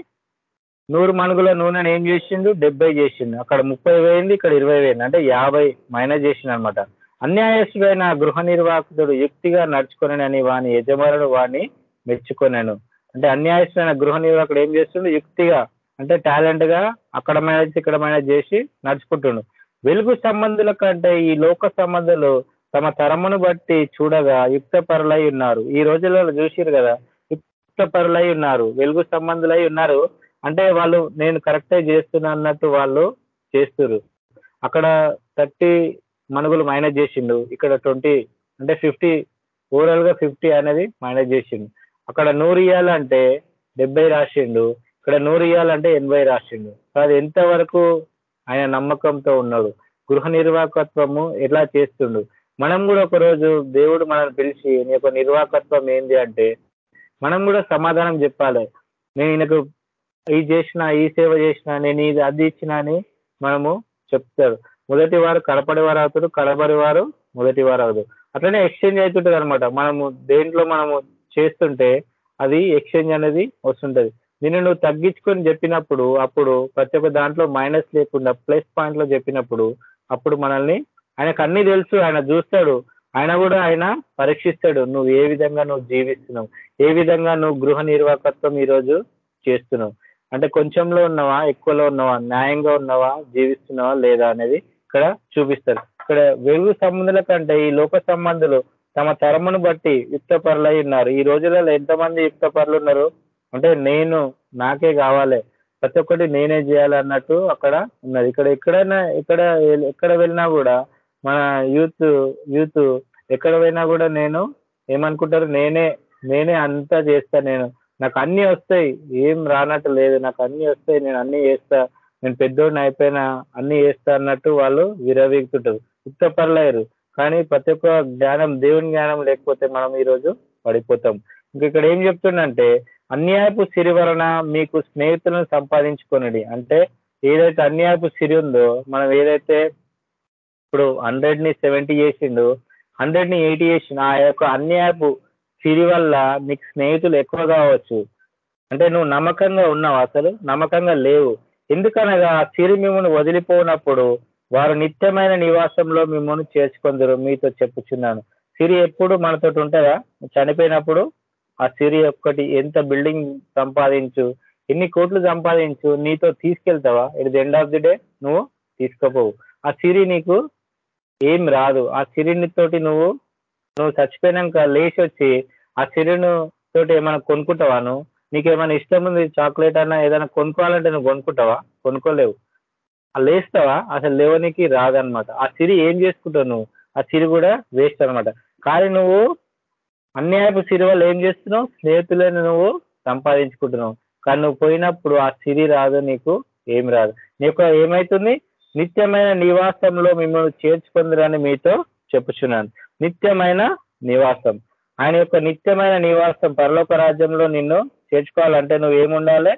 నూరు మనుగుల నూనెని ఏం చేసిండు? డెబ్బై చేసిండు. అక్కడ ముప్పై వేయింది ఇక్కడ ఇరవై వేయింది అంటే యాభై మైనస్ చేసిండు అనమాట అన్యాయస్తుడైన గృహ నిర్వాహకుడు యుక్తిగా నడుచుకొనని వాని యజమానుడు వాడిని మెచ్చుకొనను. అంటే అన్యాయస్తుడైన గృహ నిర్వాహకుడు ఏం చేస్తుండు? యుక్తిగా అంటే టాలెంట్గా అక్కడ మేనేజ్ ఇక్కడ మేనేజ్ చేసి నడుచుకుంటుండు. వెలుగు సంబంధుల కంటే ఈ లోక సంబంధాలు తమ తరమును బట్టి చూడగా యుక్త పరులై ఉన్నారు. ఈ రోజులలో చూసిరు కదా యుక్త పరులై ఉన్నారు వెలుగు సంబంధులై ఉన్నారు. అంటే వాళ్ళు నేను కరెక్టే చేస్తున్నా అన్నట్టు వాళ్ళు చేస్తురు అక్కడ థర్టీ మనుగులు మైనస్ చేసిండు. ఇక్కడ ట్వంటీ అంటే ఫిఫ్టీ ఓవరాల్గా ఫిఫ్టీ అనేది మైనస్ చేసిండు. అక్కడ నూరు ఇయ్యాలంటే డెబ్బై రాసిండు. ఇక్కడ నూరు ఇయ్యాలంటే ఎనభై రాసిండు. అది ఎంతవరకు ఆయన నమ్మకంతో ఉన్నాడు? గృహ నిర్వాహకత్వము ఎలా చేస్తుండు? మనం కూడా ఒకరోజు దేవుడు మనల్ని పిలిచి నీ యొక్క నిర్వాహకత్వం ఏంటి అంటే మనం కూడా సమాధానం చెప్పాలి. నేను ఈయనకు ఈ చేసిన ఈ సేవ చేసిన నేను ఇది అది ఇచ్చిన అని మనము చెప్తారు. మొదటి వారు కడపడి వారు అవుతారు కడపడి వారు మొదటి వారు అవుతారు. అట్లనే ఎక్స్చేంజ్ అవుతుంటుంది అనమాట మనము దేంట్లో మనము చేస్తుంటే అది ఎక్స్చేంజ్ అనేది వస్తుంటది. దీన్ని నువ్వు తగ్గించుకొని చెప్పినప్పుడు అప్పుడు ప్రతి ఒక్క దాంట్లో మైనస్ లేకుండా ప్లస్ పాయింట్లో చెప్పినప్పుడు అప్పుడు మనల్ని ఆయనకు అన్ని తెలుసు ఆయన చూస్తాడు. ఆయన కూడా ఆయన పరీక్షిస్తాడు. నువ్వు ఏ విధంగా నువ్వు జీవిస్తున్నావు? ఏ విధంగా నువ్వు గృహ నిర్వాహకత్వం ఈరోజు చేస్తున్నావు? అంటే కొంచెంలో ఉన్నావా? ఎక్కువలో ఉన్నావా? న్యాయంగా ఉన్నావా? జీవిస్తున్నావా? లేదా అనేది ఇక్కడ చూపిస్తారు. ఇక్కడ వెలుగు సంబంధుల కంటే ఈ లోక సంబంధులు తమ తరమును బట్టి యుక్తపరులై ఉన్నారు. ఈ రోజులలో ఎంతమంది యుక్తపరులు ఉన్నారు? అంటే నేను నాకే కావాలి. ప్రతి ఒక్కటి నేనే చేయాలి అన్నట్టు అక్కడ ఉన్నది. ఇక్కడ ఎక్కడైనా ఎక్కడ ఎక్కడ వెళ్ళినా కూడా మన యూత్ యూత్ ఎక్కడ పోయినా కూడా నేను ఏమనుకుంటారు నేనే నేనే అంతా చేస్తా నేను. నాకు అన్ని వస్తాయి. ఏం రానట్టు లేదు. నాకు అన్ని వస్తాయి. నేను అన్ని చేస్తా. నేను పెద్దోడిని అయిపోయినా అన్ని చేస్తా అన్నట్టు వాళ్ళు విరవీగుతుంటారు ఉత్తపరలేరు కానీ ప్రతి ఒక్క జ్ఞానం దేవుని జ్ఞానం లేకపోతే మనం ఈరోజు పడిపోతాం. ఇంక ఇక్కడ ఏం చెప్తుండంటే అన్యాయపు సిరి వలన మీకు స్నేహితులను సంపాదించుకొనడి. అంటే ఏదైతే అన్యాయపు సిరి ఉందో మనం ఏదైతే ఇప్పుడు హండ్రెడ్ని సెవెంటీ చేసిండు హండ్రెడ్ని ఎయిటీ చేసిండు. ఆ యొక్క అన్యాయపు సిరి వల్ల నీకు స్నేహితులు ఎక్కువ కావచ్చు. అంటే నువ్వు నమ్మకంగా ఉన్నావు అసలు నమ్మకంగా లేవు. ఎందుకనగా ఆ సిరి మిమ్మల్ని వదిలిపోయినప్పుడు వారు నిత్యమైన నివాసంలో మిమ్మల్ని చేర్చుకుందరు మీతో చెప్పుచున్నాను. సిరి ఎప్పుడు మనతో ఉంటుందా? చనిపోయినప్పుడు ఆ సిరి ఒక్కటి ఎంత బిల్డింగ్ సంపాదించు ఎన్ని కోట్లు సంపాదించు నీతో తీసుకెళ్తావా? It the end of the day నువ్వు తీసుకోపోవు. ఆ సిరి నీకు ఏం రాదు. ఆ సిరిని తోటి నువ్వు నువ్వు చచ్చిపోయినాక లేచి వచ్చి ఆ సిరిను తోటి ఏమైనా కొనుక్కుంటావా నువ్వు? నీకేమైనా ఇష్టం ఉంది చాక్లెట్ అన్నా ఏదైనా కొనుక్కోవాలంటే నువ్వు కొనుక్కుంటావా? కొనుక్కోలేవు. ఆ లేస్తావా? అసలు లేవనికి రాదనమాట ఆ సిరి ఏం చేసుకుంటావు నువ్వు? ఆ సిరి కూడా వేస్ట్ అనమాట కానీ నువ్వు అన్యాయపు సిరి వల్ల ఏం చేస్తున్నావు? స్నేహితులను నువ్వు సంపాదించుకుంటున్నావు. కానీ నువ్వు పోయినప్పుడు ఆ సిరి రాదు నీకు ఏం రాదు. నీకు ఏమైతుంది? నిత్యమైన నివాసంలో మిమ్మల్ని చేర్చుకుందరని మీతో చెప్పుచున్నాను. నిత్యమైన నివాసం. ఆయన యొక్క నిత్యమైన నివాసం పరలోక రాజ్యంలో నిన్ను చేర్చుకోవాలంటే నువ్వు ఏముండాలి?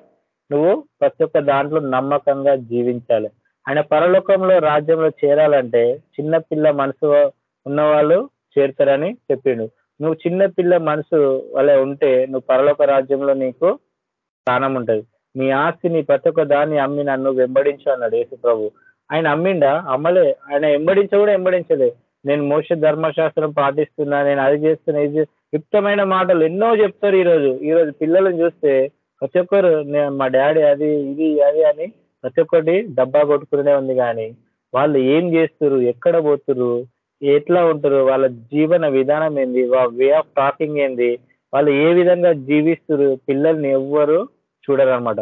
నువ్వు ప్రతి ఒక్క దాంట్లో నమ్మకంగా జీవించాలి. ఆయన పరలోకంలో రాజ్యంలో చేరాలంటే చిన్నపిల్ల మనసు మనసు ఉన్నవాళ్ళు చేరుతారని చెప్పిండు. నువ్వు చిన్నపిల్ల మనసు వల్ల ఉంటే నువ్వు పరలోక రాజ్యంలో నీకు స్థానం ఉంటుంది. నీ ఆస్తిని ప్రతి ఒక్క దాన్ని అమ్మి నన్ను వెంబడించు అన్నాడు యేసు ప్రభు ఆయన అమ్మిండా అమ్మలే. ఆయన వెంబడించ కూడా వెంబడించలే. నేను మోక్ష ధర్మశాస్త్రం పాటిస్తున్నా నేను అది చేస్తున్నా ఇది యుక్తమైన మాటలు ఎన్నో చెప్తారు ఈరోజు. ఈరోజు పిల్లలను చూస్తే ప్రతి ఒక్కరు మా డాడీ అది ఇది అది అని ప్రతి ఒక్కటి డబ్బా కొట్టుకునే ఉంది కానీ వాళ్ళు ఏం చేస్తురు ఎక్కడ పోతురు ఎట్లా ఉంటారు? వాళ్ళ జీవన విధానం ఏంది? వే ఆఫ్ టాకింగ్ ఏంది? వాళ్ళు ఏ విధంగా జీవిస్తురు పిల్లల్ని ఎవ్వరు చూడరు అనమాట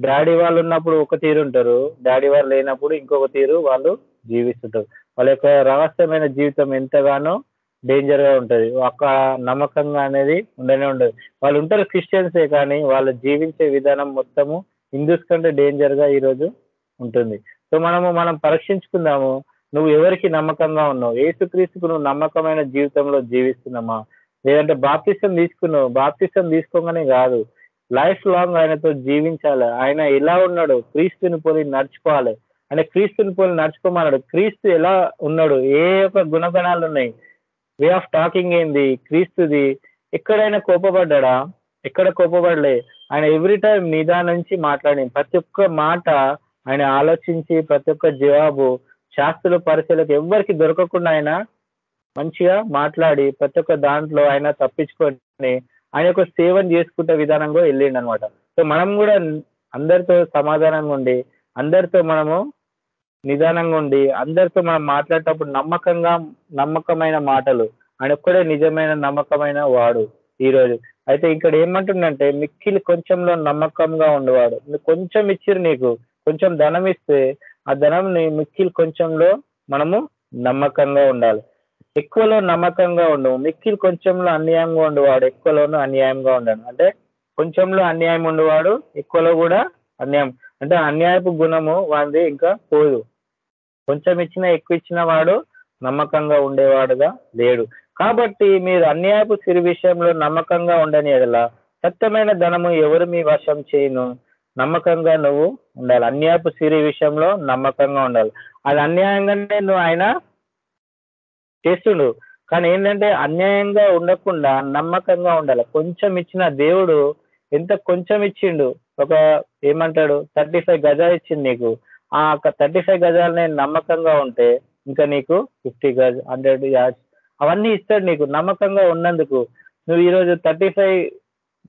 డాడీ వాళ్ళు ఉన్నప్పుడు ఒక తీరు ఉంటారు. డాడీ వాళ్ళు లేనప్పుడు ఇంకొక తీరు వాళ్ళు జీవిస్తుంటారు. వాళ్ళ యొక్క రహస్యమైన జీవితం ఎంతగానో డేంజర్గా ఉంటది. ఒక నమ్మకంగా అనేది ఉండనే ఉండదు. వాళ్ళు ఉంటారు క్రిస్టియన్సే కానీ వాళ్ళు జీవించే విధానం మొత్తము హిందూస్ కంటే డేంజర్గా ఈరోజు ఉంటుంది. సో మనము మనం పరీక్షించుకుందాము నువ్వు ఎవరికి నమ్మకంగా ఉన్నావు? ఏసుక్రీస్తుకు నువ్వు నమ్మకమైన జీవితంలో జీవిస్తున్నామా? లేదంటే బాప్తిష్టం తీసుకున్నావు? బాప్తిష్టం తీసుకోగానే కాదు. లైఫ్ లాంగ్ ఆయనతో జీవించాలి. ఆయన ఎలా ఉన్నాడు? క్రీస్తుని పోలి నడుచుకోవాలి. అంటే క్రీస్తుని పోలి నడుచుకోమన్నాడు. క్రీస్తు ఎలా ఉన్నాడు? ఏ యొక్క గుణగణాలు ఉన్నాయి? వే ఆఫ్ టాకింగ్ ఏంది? క్రీస్తుది. ఎక్కడైనా కోపపడ్డా ఎక్కడ కోపపడలే. ఆయన ఎవ్రీ టైం నిదా నుంచి మాట్లాడి ప్రతి ఒక్క మాట ఆయన ఆలోచించి ప్రతి ఒక్క జవాబు శాస్త్రుల పరిశీలకు ఎవ్వరికి దొరకకుండా ఆయన మంచిగా మాట్లాడి ప్రతి ఒక్క దాంట్లో ఆయన తప్పించుకొని ఆయన యొక్క సేవను చేసుకుంటే విధానంగా వెళ్ళిండి అనమాట సో మనం కూడా అందరితో సమాధానంగా ఉండి అందరితో మనము నిదానంగా ఉండి అందరితో మనం మాట్లాడేటప్పుడు నమ్మకంగా నమ్మకమైన మాటలు. ఆయన ఒక్కడే నిజమైన నమ్మకమైన వాడు ఈరోజు. అయితే ఇక్కడ ఏమంటుండంటే మిక్కిలి కొంచెంలో నమ్మకంగా ఉండేవాడు. కొంచెం ఇచ్చిరు నీకు కొంచెం ధనం ఇస్తే ఆ ధనంని మిక్కిలి కొంచెంలో మనము నమ్మకంగా ఉండాలి. ఎక్కువలో నమ్మకంగా ఉండవు. మిక్కిలి కొంచెంలో అన్యాయంగా ఉండేవాడు ఎక్కువలోనూ అన్యాయంగా ఉండడు. అంటే కొంచెంలో అన్యాయం ఉండేవాడు ఎక్కువలో కూడా అన్యాయం. అంటే అన్యాయపు గుణము వాడిది ఇంకా పోదు. కొంచెం ఇచ్చిన ఎక్కువ ఇచ్చిన వాడు నమ్మకంగా ఉండేవాడుగా లేడు. కాబట్టి మీరు అన్యాయపు సిరి విషయంలో నమ్మకంగా ఉండని ఎడల సత్యమైన ధనము ఎవరు మీ వశం చేయను? నమ్మకంగా నువ్వు ఉండాలి. అన్యాయపు సిరి విషయంలో నమ్మకంగా ఉండాలి. అది అన్యాయంగానే నువ్వు ఆయన చేస్తుండు. కానీ ఏంటంటే అన్యాయంగా ఉండకుండా నమ్మకంగా ఉండాలి. కొంచెం ఇచ్చిన దేవుడు ఎంత కొంచెం ఇచ్చిండు? ఒక ఏమంటాడు? థర్టీ ఫైవ్ గజాలు ఇచ్చింది నీకు. ఆ థర్టీ ఫైవ్ గజాలు నేను నమ్మకంగా ఉంటే ఇంకా నీకు ఫిఫ్టీ గజ్ హండ్రెడ్ యాజ్ అవన్నీ ఇస్తాడు నీకు నమ్మకంగా ఉన్నందుకు. నువ్వు ఈరోజు థర్టీ ఫైవ్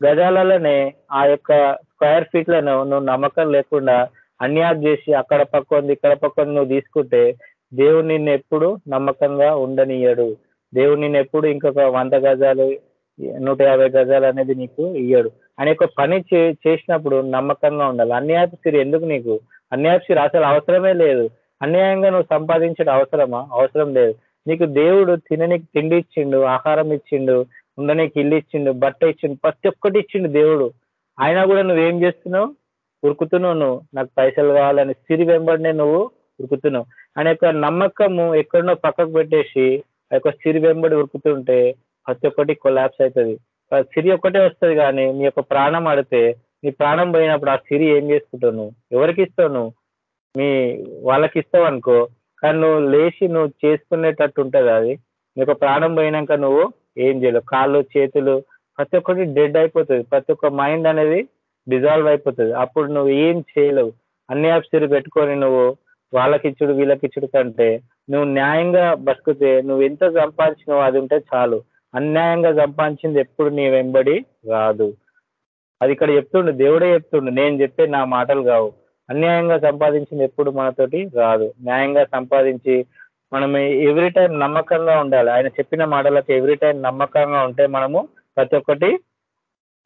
గజాలలోనే ఆ యొక్క స్క్వేర్ ఫీట్లను నువ్వు నమ్మకం లేకుండా అన్యాయం చేసి అక్కడ పక్కంది ఇక్కడ పక్కంది నువ్వు తీసుకుంటే దేవుడు నిన్ను ఎప్పుడు నమ్మకంగా ఉండనియడు. దేవుడు నిన్ను ఎప్పుడు ఇంకొక వంద గజాలు నూట యాభై గజాలు అనేది నీకు ఇయ్యడు. ఆయన యొక్క పని చే చేసినప్పుడు నమ్మకంగా ఉండాలి. అన్యాయపు ఎందుకు నీకు? అన్యాయపు సిరి అసలు అవసరమే లేదు. అన్యాయంగా నువ్వు సంపాదించడం అవసరమా? అవసరం లేదు. నీకు దేవుడు తిననీకి తిండి ఇచ్చిండు ఆహారం ఇచ్చిండు ఉండనీకి ఇల్లు ఇచ్చిండు బట్ట ఇచ్చిండు ప్రతి ఒక్కటి ఇచ్చిండు దేవుడు. అయినా కూడా నువ్వేం చేస్తున్నావు? ఉరుకుతున్నావు నువ్వు. నాకు పైసలు కావాలని సిరి వెంబడినే నువ్వు ఉరుకుతున్నావు అనే యొక్క నమ్మకము ఎక్కడనో పక్కకు పెట్టేసి ఆ యొక్క సిరి వెంబడి ఉరుకుతుంటే ప్రతి ఒక్కటి కొలాప్స్ అవుతుంది సిరి ఒక్కటే వస్తుంది కానీ నీ యొక్క ప్రాణం ఆడితే నీ ప్రాణం పోయినప్పుడు ఆ సిరి ఏం చేసుకుంటావు నువ్వు? ఎవరికి ఇస్తావు నువ్వు? మీ వాళ్ళకి ఇస్తావు అనుకో. కానీ నువ్వు లేచి నువ్వు చేసుకునేటట్టు ఉంటుంది అది. నీ యొక్క ప్రాణం పోయినాక నువ్వు ఏం చేయలేవు. కాళ్ళు చేతులు ప్రతి ఒక్కటి డెడ్ అయిపోతుంది. ప్రతి ఒక్క మైండ్ అనేది డిజాల్వ్ అయిపోతుంది. అప్పుడు నువ్వు ఏం చేయలేవు. అన్ని సిరి పెట్టుకొని నువ్వు వాళ్ళకిచ్చుడు వీళ్ళకిచ్చుడు కంటే నువ్వు న్యాయంగా బతికితే నువ్వు ఎంత సంపాదించినావు అది ఉంటే చాలు. అన్యాయంగా సంపాదించింది ఎప్పుడు నీ వెంబడి రాదు. అది ఇక్కడ చెప్తుండు దేవుడే చెప్తుండు నేను చెప్పే నా మాటలు కావు. అన్యాయంగా సంపాదించింది ఎప్పుడు మనతోటి రాదు. న్యాయంగా సంపాదించి మనం ఎవ్రీ టైం నమ్మకంగా ఉండాలి. ఆయన చెప్పిన మాటలకు ఎవ్రీ టైం నమ్మకంగా ఉంటే మనము ప్రతి ఒక్కటి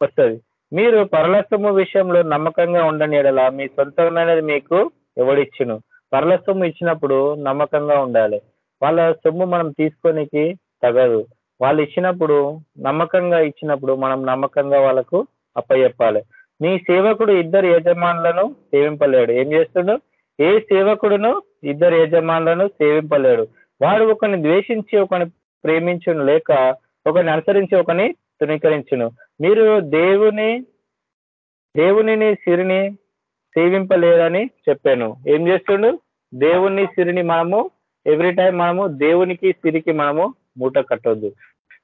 వస్తుంది. మీరు పరలత్వము విషయంలో నమ్మకంగా ఉండని ఎడల మీ సొంతమైనది మీకు ఎవడిచ్చును? పర్ల సొమ్ము ఇచ్చినప్పుడు నమ్మకంగా ఉండాలి. వాళ్ళ సొమ్ము మనం తీసుకోనికి తగదు. వాళ్ళు ఇచ్చినప్పుడు నమ్మకంగా ఇచ్చినప్పుడు మనం నమ్మకంగా వాళ్ళకు అప్పచెప్పాలి. నీ సేవకుడు ఇద్దరు యజమానులను సేవింపలేడు. ఏం చేస్తుడు? ఏ సేవకుడును ఇద్దరు యజమానులను సేవింపలేడు. వాడు ఒకరిని ద్వేషించి ఒకని ప్రేమించును లేక ఒకరిని అనుసరించి ఒకని తృణీకరించును. మీరు దేవుని దేవునిని సిరిని సేవింపలేదని చెప్పాను. ఏం చేస్తుండు? దేవుని సిరిని మనము ఎవ్రీ టైం మనము దేవునికి సిరికి మనము మూట కట్టొద్దు.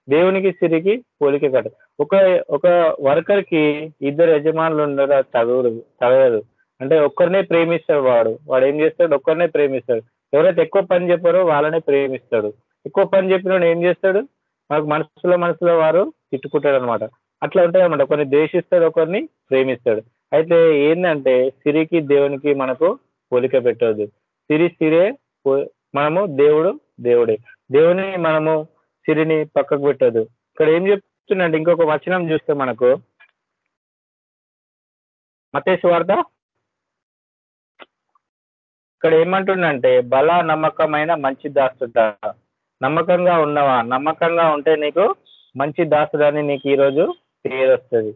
దేవునికి సిరికి పోలిక కట్ట ఒక ఒక వర్కర్కి ఇద్దరు యజమానులు ఉండరా? తగదు తగదు అంటే ఒక్కరినే ప్రేమిస్తాడు వాడు. వాడు ఏం చేస్తాడు? ఒక్కరినే ప్రేమిస్తాడు. ఎవరైతే ఎక్కువ పని చెప్పారో వాళ్ళనే ప్రేమిస్తాడు. ఎక్కువ పని చెప్పినాడు ఏం చేస్తాడు? మనకు మనసులో మనసులో వారు తిట్టుకుంటాడు అనమాట అట్లా ఉంటాయి అనమాట కొన్ని ద్వేషిస్తాడు ఒకరిని ప్రేమిస్తాడు. అయితే ఏంటంటే సిరికి దేవునికి మనకు పోలిక పెట్టవద్దు సిరి సిరే మనము దేవుడు దేవుడే. దేవుని మనము సిరిని పక్కకు పెట్టదు ఇక్కడ ఏం చెప్తుందంటే ఇంకొక వచనం చూస్తే మనకు. మతేసు వార్త. ఇక్కడ ఏమంటుండంటే బల నమ్మకమైన మంచి దాస్తుట నమ్మకంగా ఉన్నవా? నమ్మకంగా ఉంటే నీకు మంచి దాసుడని నీకు ఈరోజు పేరు వస్తుంది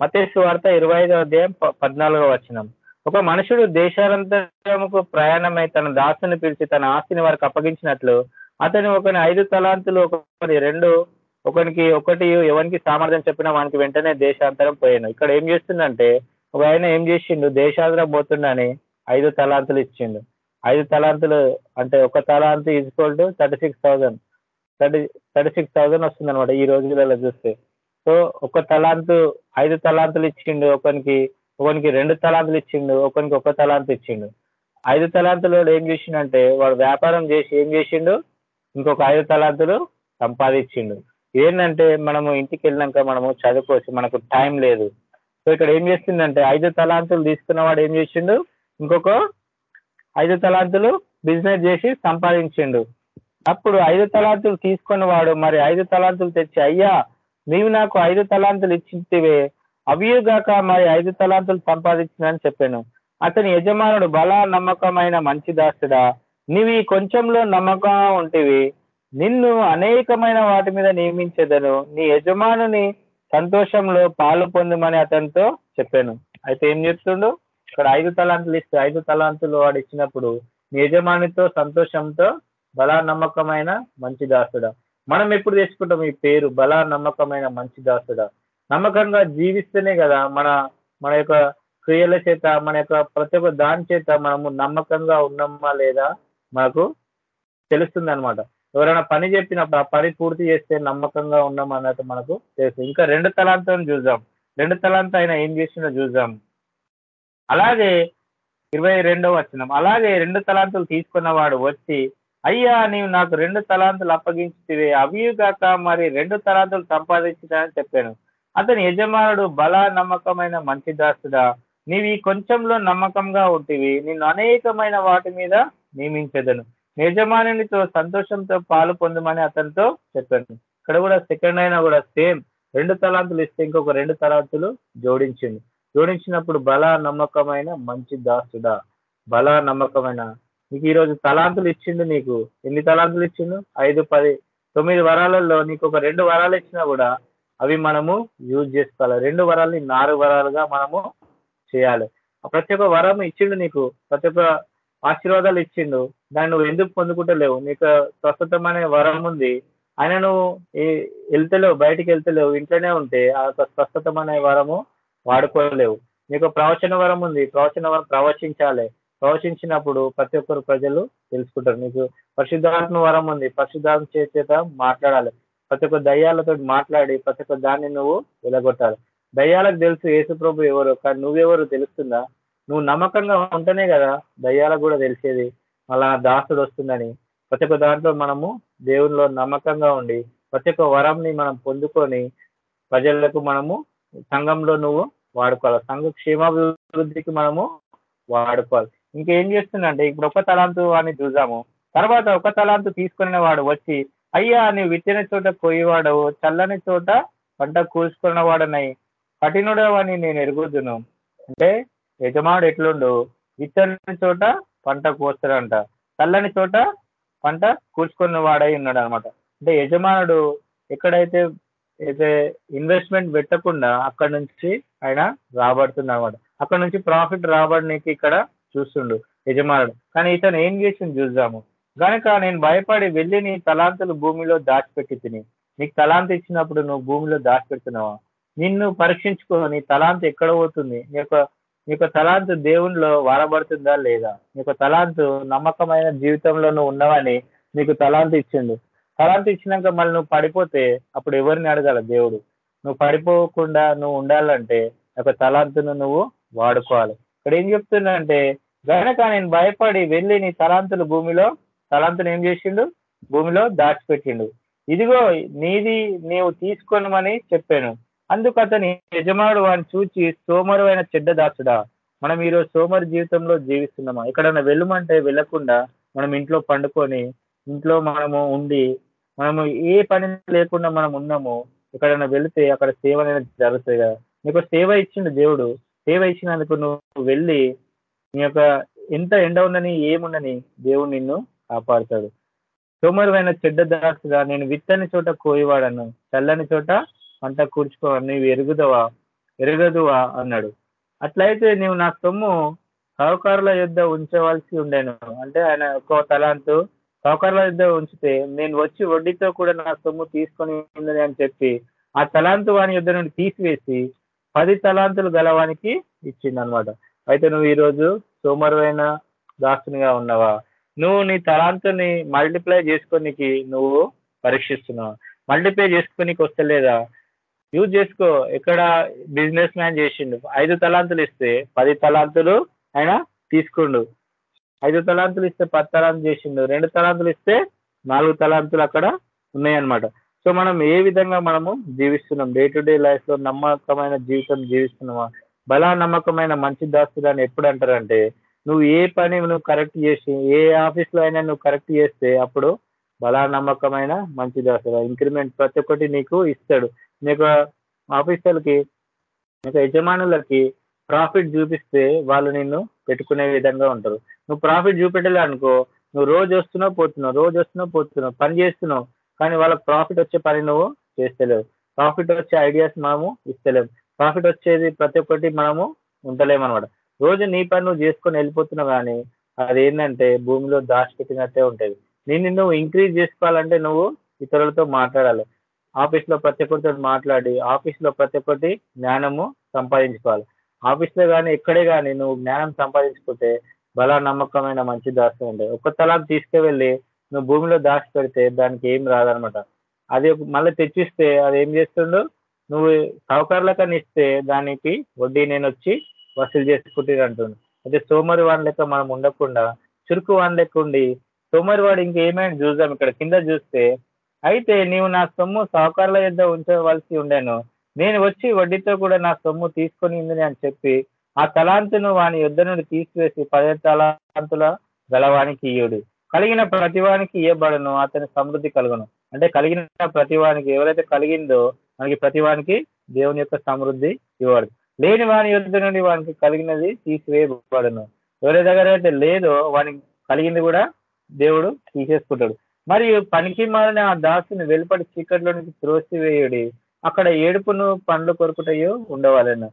మతేసు వార్త ఇరవై ఐదో అధ్యాయం పద్నాలుగో వచనం. ఒక మనుషుడు దేశాలంతరముకు ప్రయాణమై తన దాసుని పిలిచి తన ఆస్తిని వారికి అప్పగించినట్లు అతను ఒకని ఐదు తలాంతులు ఒకని రెండు ఒకనికి ఒకటి ఎవరికి సామర్థ్యం చెప్పినా వానికి వెంటనే దేశాంతరం పోయాను. ఇక్కడ ఏం చేస్తుందంటే ఒక ఆయన ఏం చేసిండు దేశాంతరం పోతుండని ఐదు తలాంతులు ఇచ్చిండు. ఐదు తలాంతులు అంటే ఒక తలాంతు equal to thirty six thousand. Thirty thirty six thousand వస్తుంది అనమాట ఈ రోజులలో చూస్తే. సో ఒక తలాంతు ఐదు తలాంతులు ఇచ్చిండు ఒకనికి ఒకనికి రెండు తలాంతులు ఇచ్చిండు ఒకనికి ఒక తలాంతు ఇచ్చిండు. ఐదు తలాంతులు వాడు ఏం చేసిండంటే వాడు వ్యాపారం చేసి ఏం చేసిండు? ఇంకొక ఐదు తలాంతులు సంపాదించిండు. ఏంటంటే మనము ఇంటికి వెళ్ళినాక మనము చదువుకోవచ్చు మనకు టైం లేదు. సో ఇక్కడ ఏం చేస్తుందంటే ఐదు తలాంతులు తీసుకున్న వాడు ఏం చేసిండు? ఇంకొక ఐదు తలాంతులు బిజినెస్ చేసి సంపాదించిండు. అప్పుడు ఐదు తలాంతులు తీసుకున్న వాడు మరి ఐదు తలాంతులు తెచ్చి అయ్యా నీవు నాకు ఐదు తలాంతులు ఇచ్చితివే అవియుగాక మరి ఐదు తలాంతులు సంపాదించినని చెప్పాను. అతని యజమానుడు బల నమ్మకమైన మంచి దాసుడా. నీవు ఈ కొంచెంలో నమ్మకంగా ఉంటివి. నిన్ను అనేకమైన వాటి మీద నియమించేదను. నీ యజమానుని సంతోషంలో పాలు పొందమని అతనితో చెప్పాను. అయితే ఏం చెప్తుండు? ఇక్కడ ఐదు తలాంతులు ఇస్తే ఐదు తలాంతులు వాడు ఇచ్చినప్పుడు నీ యజమానితో సంతోషంతో బలా నమ్మకమైన మంచి దాసుడా. మనం ఎప్పుడు తెచ్చుకుంటాం ఈ పేరు? బల నమ్మకమైన మంచి దాసుడా. నమ్మకంగా జీవిస్తేనే కదా మన మన యొక్క క్రియల చేత మన యొక్క ప్రతి ఒక్క దాని చేత మనము నమ్మకంగా ఉన్నామా లేదా మనకు తెలుస్తుంది అనమాట ఎవరైనా పని చెప్పినప్పుడు ఆ పని పూర్తి చేస్తే నమ్మకంగా ఉన్నాం అన్నట్టు మనకు తెలుసు ఇంకా రెండు తలాంతం చూద్దాం. రెండు తలాంత ఆయన ఏం చేసిందో చూద్దాం. అలాగే ఇరవై రెండవ వచనం. అలాగే రెండు తలాంతులు తీసుకున్నవాడు వచ్చి అయ్యా నీవు నాకు రెండు తలాంతులు అప్పగించితివే. అవి కాక మరి రెండు తలాంతులు అని చెప్పాను. అతని యజమానుడు బల నమ్మకమైన మంచి దాసుడా. నీవి కొంచెంలో నమ్మకంగా ఉంటివి. నిన్ను అనేకమైన వాటి మీద నియమించదను. యజమానునితో సంతోషంతో పాలు పొందమని అతనితో చెప్పాను. ఇక్కడ కూడా సెకండ్ అయినా కూడా సేమ్ రెండు తలాంతులు ఇస్తే ఇంకొక రెండు తలాంతులు జోడించింది. జోడించినప్పుడు బల నమ్మకమైన మంచి దాసుడా. బల నమ్మకమైన నీకు ఈరోజు తలాంతులు ఇచ్చిండు నీకు. ఎన్ని తలాంతులు ఇచ్చిండు? ఐదు పది తొమ్మిది వరాలలో నీకు ఒక రెండు వరాలు ఇచ్చినా కూడా అవి మనము యూజ్ చేసుకోవాలి. రెండు వరాలని నాలుగు వరాలుగా మనము చేయాలి. ప్రతి ఒక్క వరం ఇచ్చిండు నీకు. ప్రతి ఒక్క ఆశీర్వాదాలు ఇచ్చిండు. దాన్ని నువ్వు ఎందుకు పొందుకుంటలేవు? నీకు స్వస్థతం అనే వరం ఉంది. ఆయన నువ్వు వెళ్తలేవు బయటికి వెళ్తలేవు ఇంట్లోనే ఉంటే ఆ యొక్క స్వస్థతం అనే వరము వాడుకోలేవు. నీకు ప్రవచన వరం ఉంది. ప్రవచన వరం ప్రవచించాలి. ప్రవచించినప్పుడు ప్రతి ఒక్కరు ప్రజలు తెలుసుకుంటారు. నీకు పరిశుద్ధాత్మ వరం ఉంది. పరిశుద్ధాత్మ చేసేట మాట్లాడాలి. ప్రతి ఒక్క దయ్యాలతో మాట్లాడి ప్రతి ఒక్క దాన్ని నువ్వు వెలగొట్టాలి. దయ్యాలకు తెలుసు యేసు ప్రభు ఎవరు కానీ నువ్వెవరు తెలుస్తుందా? నువ్వు నమ్మకంగా ఉంటేనే కదా దయ్యాలకు కూడా తెలిసేది. అలా దాసుడు వస్తుందని. ప్రతి ఒక్క దాంట్లో మనము దేవునిలో నమ్మకంగా ఉండి ప్రతి ఒక్క వరంని మనం పొందుకొని ప్రజలకు మనము సంఘంలో నువ్వు వాడుకోవాలి. సంఘ క్షేమాభివృద్ధికి మనము వాడుకోవాలి. ఇంకేం చేస్తుందంటే ఇప్పుడు ఒక తలాంతు అని చూసాము తర్వాత ఒక తలాంతు తీసుకున్న వాడు వచ్చి అయ్యా నీవు విత్తిన చోట పోయేవాడు చల్లని చోట పంట కూల్చుకున్న వాడనై కఠినుడవని నేను ఎరుగుదును. అంటే యజమానుడు ఎట్లుండు? విత్తని చోట పంట కోస్తాడంట. చల్లని చోట పంట కూర్చుకున్న వాడై ఉన్నాడు అనమాట అంటే యజమానుడు ఎక్కడైతే అయితే ఇన్వెస్ట్మెంట్ పెట్టకుండా అక్కడ నుంచి ఆయన రాబడుతున్నాడు అనమాట. అక్కడ నుంచి ప్రాఫిట్ రాబడడానికి ఇక్కడ చూస్తుండు యజమానుడు. కానీ ఇతను ఏం చేసింది చూద్దాము. కనుక నేను భయపడి వెళ్ళి నీ తలాంతులు భూమిలో దాచిపెట్టి తిని నీకు తలాంత ఇచ్చినప్పుడు నువ్వు భూమిలో దాచిపెడుతున్నావా? నిన్ను పరీక్షించుకో నీ తలాంత ఎక్కడ పోతుంది? నీ యొక్క నీ యొక్క తలాంతు దేవునిలో వారబడుతుందా లేదా? నీ యొక్క తలాంతు నమ్మకమైన జీవితంలో నువ్వు ఉన్నవని నీకు తలాంత ఇచ్చిండు. తలాంత ఇచ్చినాక మళ్ళీ నువ్వు పడిపోతే అప్పుడు ఎవరిని అడగాల? దేవుడు. నువ్వు పడిపోకుండా నువ్వు ఉండాలంటే ఒక తలాంతును నువ్వు వాడుకోవాలి. ఇక్కడ ఏం చెప్తున్నా అంటే గనక నేను భయపడి వెళ్ళి నీ తలాంతులు భూమిలో తలాంతులు ఏం చేసిండు? భూమిలో దాచిపెట్టిండు. ఇదిగో నీది నీవు తీసుకోనమని చెప్పాను. అందుకు అతని యజమానుడు వాడిని చూచి సోమరువైన చెడ్డ దాసుడా మనం ఈరోజు సోమరి జీవితంలో జీవిస్తున్నామా? ఎక్కడన్నా వెళ్ళమంటే వెళ్ళకుండా మనం ఇంట్లో పండుకొని ఇంట్లో మనము ఉండి మనము ఏ పని లేకుండా మనం ఉన్నాము ఎక్కడైనా వెళితే అక్కడ సేవ అనేది జరుగుతుంది కదా. నీకు సేవ ఇచ్చిండు దేవుడు. సేవ ఇచ్చినందుకు నువ్వు వెళ్ళి నీ యొక్క ఎంత ఎండ ఉండని ఏముండని దేవుడు నిన్ను కాపాడుతాడు. సోమరువైన చెడ్డ దాసుగా నేను విత్తని చోట కోయివాడను చల్లని చోట పంట కూర్చుకో నీవు ఎరుగుదవా ఎరగదువా అన్నాడు. అట్లయితే నీవు నా సొమ్ము సహకారుల యుద్ధ ఉంచవలసి ఉండేను. అంటే ఆయన ఒక తలాంతు సహకారుల యుద్ధ ఉంచితే నేను వచ్చి వడ్డీతో కూడా నా సొమ్ము తీసుకొని ఉందని అని చెప్పి ఆ తలాంతు వాని యుద్ధ నుండి తీసివేసి పది తలాంతులు గలవానికి ఇచ్చింది అనమాట అయితే నువ్వు ఈరోజు సోమరువైన దాస్తునిగా ఉన్నావా? నువ్వు నీ తలాంతుని మల్టిప్లై చేసుకోనికి నువ్వు పరీక్షిస్తున్నావు? మల్టిప్లై చేసుకోనికి వస్తలేదా? యూజ్ చేసుకో. ఎక్కడ బిజినెస్ మ్యాన్ చేసిండు. ఐదు తలాంతులు ఇస్తే పది తలాంతులు ఆయన తీసుకుండు. ఐదు తలాంతులు ఇస్తే పది తలాంతులు చేసిండు. రెండు తలాంతులు ఇస్తే నాలుగు తలాంతులు అక్కడ ఉన్నాయన్నమాట. సో మనం ఏ విధంగా మనము జీవిస్తున్నాం? డే టు డే లైఫ్లో నమ్మకమైన జీవితం జీవిస్తున్నామా? బలా నమ్మకమైన మంచి దాస్తుడు అని ఎప్పుడు అంటారంటే నువ్వు ఏ పని నువ్వు కరెక్ట్ చేసి ఏ ఆఫీస్లో అయినా నువ్వు కరెక్ట్ చేస్తే అప్పుడు బలా నమ్మకమైన మంచి దాస్తుడు ఇంక్రిమెంట్ ప్రతి ఒక్కటి నీకు ఇస్తాడు. నీకు ఆఫీసర్లకి నీకు యజమానులకి ప్రాఫిట్ చూపిస్తే వాళ్ళు నిన్ను పెట్టుకునే విధంగా ఉంటారు. నువ్వు ప్రాఫిట్ చూపెట్టలే అనుకో నువ్వు రోజు వస్తున్నావు పోతున్నావు రోజు వస్తున్నావు పోతున్నావు పని చేస్తున్నావు కానీ వాళ్ళకి ప్రాఫిట్ వచ్చే పని నువ్వు చేస్తలేవు. ప్రాఫిట్ వచ్చే ఐడియాస్ మనము ఇస్తలేము. ప్రాఫిట్ వచ్చేది ప్రతి ఒక్కటి మనము ఉండలేమన్నమాట రోజు నీ పని నువ్వు చేసుకొని వెళ్ళిపోతున్నావు కానీ అది ఏంటంటే భూమిలో దాచిపెట్టినట్టే ఉంటుంది. నిన్ను నువ్వు ఇంక్రీజ్ చేసుకోవాలంటే నువ్వు ఇతరులతో మాట్లాడాలి. ఆఫీస్లో ప్రతి ఒక్కరితో మాట్లాడి ఆఫీస్లో ప్రతి ఒక్కటి జ్ఞానము సంపాదించుకోవాలి. ఆఫీస్లో కానీ ఎక్కడే కానీ నువ్వు జ్ఞానం సంపాదించుకుంటే బలా నమ్మకమైన మంచి దాస్తూ ఉంటాయి ఒక్క తలాం తీసుకువెళ్ళి నువ్వు భూమిలో దాచి పెడితే దానికి ఏం రాదనమాట. అది మళ్ళీ తెచ్చిస్తే అది ఏం చేస్తుండో? నువ్వు సౌకర్యాలకని ఇస్తే దానికి వడ్డీ నేను వచ్చి వసూలు చేసుకుంటే అంటుండు. అయితే సోమరి వాడి లెక్క మనం ఉండకుండా చురుకు వాడి లెక్క ఉండి సోమరి వాడు ఇంకేమైనా చూద్దాం ఇక్కడ కింద చూస్తే అయితే నీవు నా సొమ్ము సహకారుల యొద్ద ఉంచవలసి ఉండేను. నేను వచ్చి వడ్డీతో కూడా నా సొమ్ము తీసుకొని ఉందని అని చెప్పి ఆ తలాంతును వాని యుద్ధ నుండి తీసివేసి పదే తలాంతుల గలవానికి ఇయ్యుడు కలిగిన ప్రతివానికి ఇయ్యబడను అతని సమృద్ధి కలుగును. అంటే కలిగిన ప్రతివానికి ఎవరైతే కలిగిందో మనకి ప్రతివానికి దేవుని యొక్క సమృద్ధి ఇవ్వడు లేని వాని యుద్ధ నుండి వానికి కలిగినది తీసివేయబడను. ఎవరి దగ్గర అయితే లేదో వానికి కలిగింది కూడా దేవుడు తీసేసుకుంటాడు. మరియు పనికి మారిన ఆ దాసుని వెలుపడి చీకట్లోనికి త్రోసివేయుడి అక్కడ ఏడుపును పండ్లు కొరుకుటయో ఉండవాలను.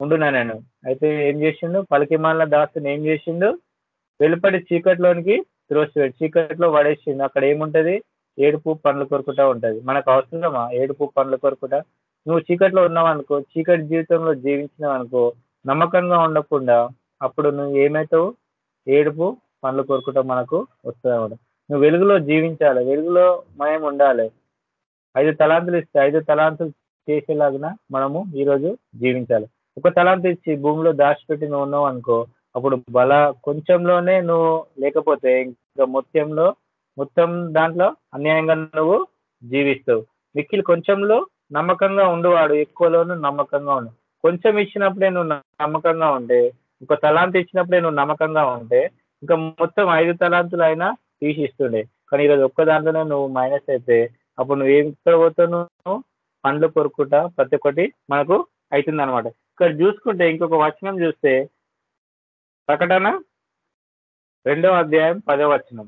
ఉండునా నేను? అయితే ఏం చేసిండు? పలికి మాలిన దాసుని ఏం చేసిండు? వెలుపడి చీకట్లోనికి త్రోసివేడు చీకట్లో పడేసిండు. అక్కడ ఏముంటది? ఏడుపు పండ్లు కొరుకుట ఉంటది. మనకు అవసరమా? ఏడుపు పండ్లు కొరుకుట నువ్వు చీకట్లో ఉన్నావు అనుకో చీకటి జీవితంలో జీవించినావు అనుకో నమ్మకంగా ఉండకుండా అప్పుడు నువ్వు ఏమవుతావు ఏడుపు పండ్లు కొరుకుట మనకు వస్తుంది నువ్వు వెలుగులో జీవించాలి. వెలుగులో మనం ఉండాలి. ఐదు తలాంతులు ఇస్తే ఐదు తలాంతులు చేసేలాగా మనము ఈరోజు జీవించాలి. ఒక తలాంత ఇచ్చి భూమిలో దాచిపెట్టి నువ్వు ఉన్నావు అనుకో అప్పుడు బల కొంచెంలోనే నువ్వు లేకపోతే ఇంకా మొత్తంలో మొత్తం దాంట్లో అన్యాయంగా నువ్వు జీవిస్తావు. మిక్కిలి కొంచెంలో నమ్మకంగా ఉండువాడు ఎక్కువలోనూ నమ్మకంగా ఉండు. కొంచెం ఇచ్చినప్పుడే నువ్వు నమ్మకంగా ఉంటే ఒక తలాంతి ఇచ్చినప్పుడే నువ్వు నమ్మకంగా ఉంటే ఇంకా మొత్తం ఐదు తలాంతులు అయినా తీసి ఇస్తుండే కానీ ఈరోజు ఒక్క దాంట్లోనే నువ్వు మైనస్ అయితే అప్పుడు నువ్వు ఏం ఇక్కడ పోతావు నువ్వు పండ్లు కొరుకుట ప్రతి ఒక్కటి మనకు అవుతుంది అనమాట ఇక్కడ చూసుకుంటే ఇంకొక వచనం చూస్తే ప్రకటన రెండవ అధ్యాయం పదవ వచనం.